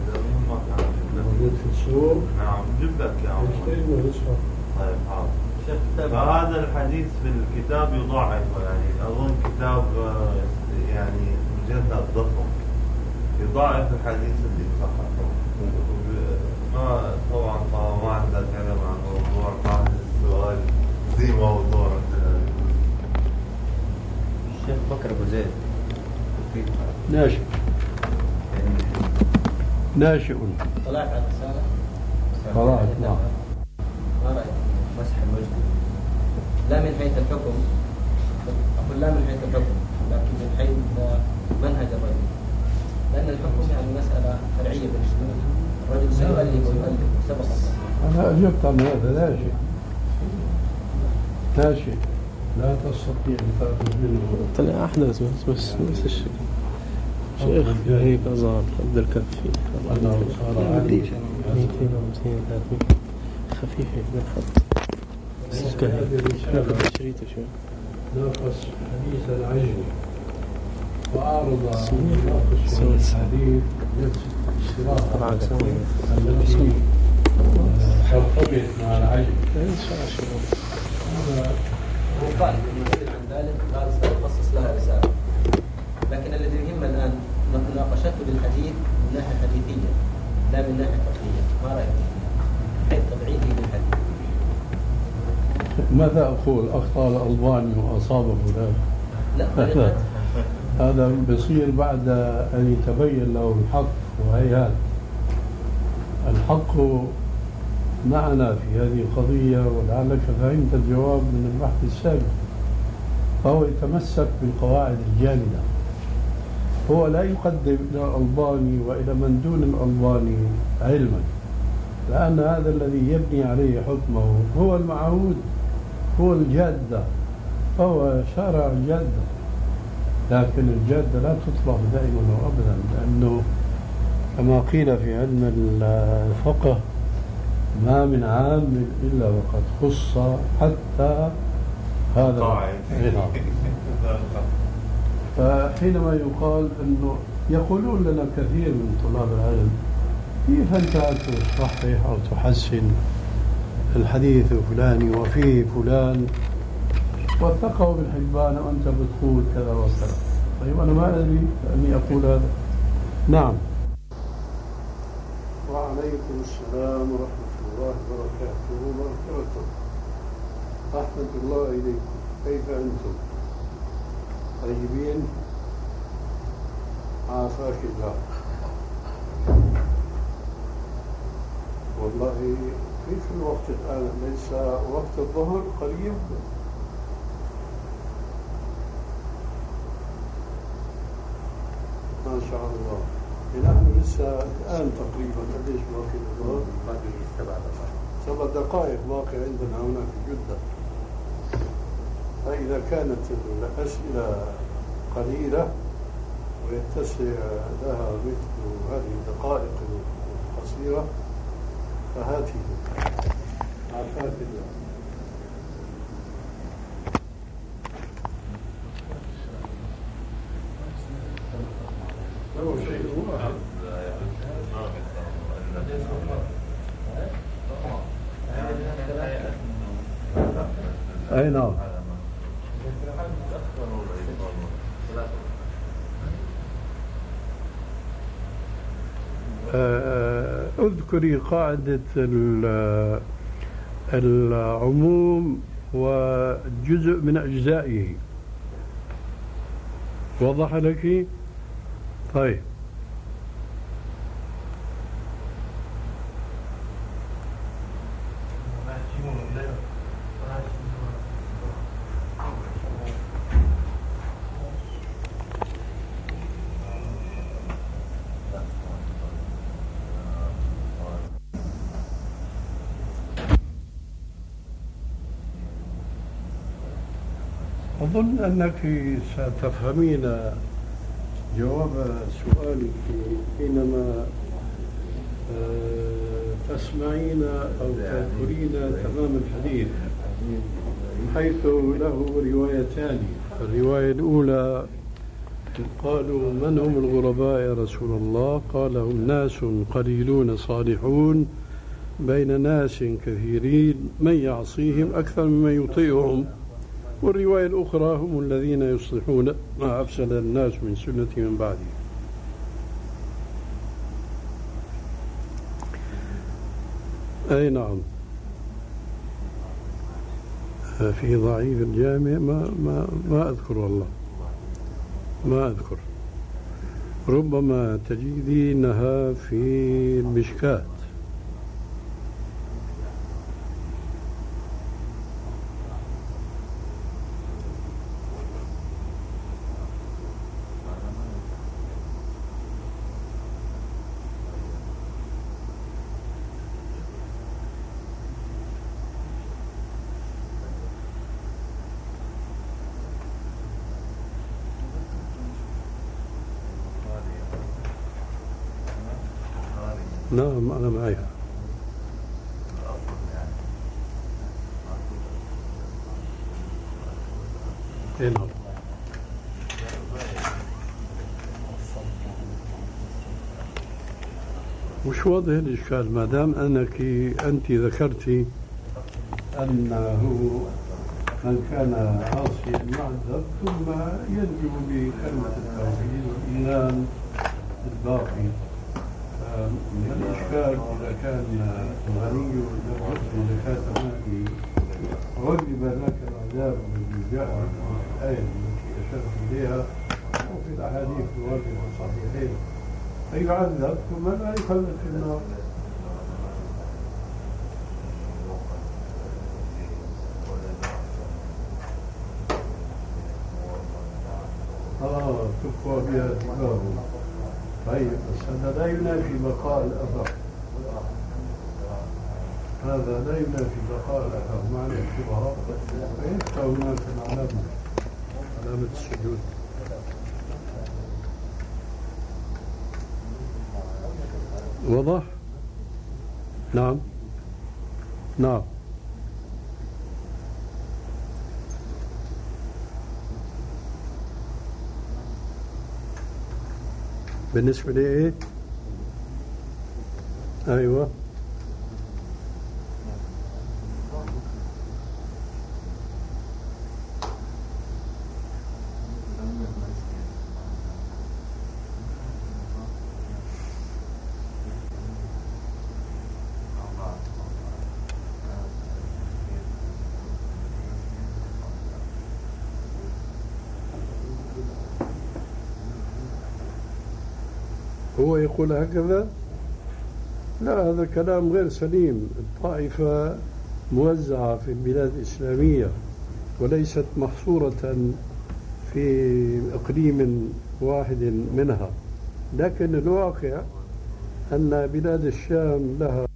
إذا مو ما كان جبلك موجود في السوق نعم جبلك يا عمر يشتري ونسخة طيب حاضر شيخ كتاب فهذا الحديث في الكتاب يضاعف يعني أظن كتاب آه، يعني مجلد ضخم يضاعف الحديث اللي صححه ما طبعا طبعا ما عندنا كلام عن موضوع ما السؤال زي موضوع الشيخ بكر ابو زيد ناشئ ناشئ. طلعت على الرسالة؟ طلعت نعم. ما رأيك؟ مسح الوجه لا من حيث الحكم. أقول لا من حيث الحكم لكن من حيث منهج الرجل. لأن الحكم يعني مسألة فرعية بالنسبة له الرجل سيؤلف ويؤلف سبق. أنا أجبت عن هذا ناشئ. ناشئ. لا تستطيع أن تأخذ منه. طلع أحدث بس بس نفس الشكل شيخ هيك أظهر عبد الكافي أنه صار عالم 250 300 خفيفة من الخط سكة شريطة شوي ناقص حديث العجل وأعرض. ناقص. الحديث نفس سوي. التي. ترتبط مع العجل إن شاء الله شباب هذا وقال المزيد عن ذلك قال سأخصص لها رسالة لكن الذي يهم الآن مناقشته للحديث من ناحية حديثية لا من ناحية عقليه ما رأيك؟ تضعيفه للحديث ماذا أقول؟ أخطأ الألباني وأصاب فلان لا هذا بيصير بعد أن يتبين له الحق وهيهات. الحق معنا في هذه القضية ولعلك فهمت الجواب من البحث السابق فهو يتمسك بالقواعد الجامدة. هو لا يقدم إلى الألباني وإلى من دون الألباني علما. لأن هذا الذي يبني عليه حكمه هو المعهود هو الجادة فهو شارع الجادة. لكن الجادة لا تطلق دائما وأبدا لأنه كما قيل في علم الفقه ما من عام إلا وقد خص حتى هذا نعم. فحينما يقال أنه يقولون لنا كثير من طلاب العلم كيف أنت تصحح أو تحسن الحديث الفلاني وفيه فلان؟ وثقه ابن حبان وأنت بتقول كذا وكذا. طيب أنا ما أدري اني أقول هذا. نعم. وعليكم السلام ورحمة الله وبركاته. وبركاته. أحمد الله إليكم. كيف أنتم؟ طيبين. عافاك الله والله كيف الوقت الآن ليس وقت الظهر قريب. ما شاء الله. نحن لسه الآن تقريبا. قديش باقي الظهر؟ باقي سبع دقائق. سبع دقائق باقي عندنا هنا في جدة. فإذا كانت الأسئلة قليلة ويتسع لها مثل هذه الدقائق القصيرة فهاته عافاك الله أي نعم. اذكري قاعدة ال- العموم وجزء من أجزائه. وضح لك؟ طيب. أظن أنك ستفهمين جواب سؤالك حينما آه، تسمعين أو تذكرين تمام الحديث حيث له روايتان. الرواية الأولى قالوا من هم الغرباء يا رسول الله؟ قال هم ناس قليلون صالحون بين ناس كثيرين من يعصيهم أكثر ممن يطيعهم. والرواية الأخرى هم الذين يصلحون ما أفسد الناس من سنة من بعده أي نعم. في ضعيف الجامع ما ما ما أذكر والله. ما أذكر. ربما تجدينها في المشكات نعم أنا معها إيه نعم مش واضح الإشكال. ما دام أنك أنت ذكرتي أنه من كان عاصيا معذب ثم ينجو بكلمة التوحيد والإيمان الباقي. الإشكال إذا كان الغني يربط زكاة ماله غلب ذاك العذاب الذي جاء في الآية التي أشرت إليها وفي الأحاديث الواردة في الصحيحين فيعذب ثم لا يخلد في النار آه تقوى بها دماغه طيب بس هذا لا ينافي بقاء الأثر هذا لا ينافي بقاء الأثر معنى الشبهة فيفتح الناس العلامة علامة السجود. وضح؟ نعم. نعم. بالنسبة لإيه؟ أيوه يقول هكذا؟ لا هذا كلام غير سليم. الطائفة موزعة في البلاد الإسلامية وليست محصورة في إقليم واحد منها. لكن الواقع أن بلاد الشام لها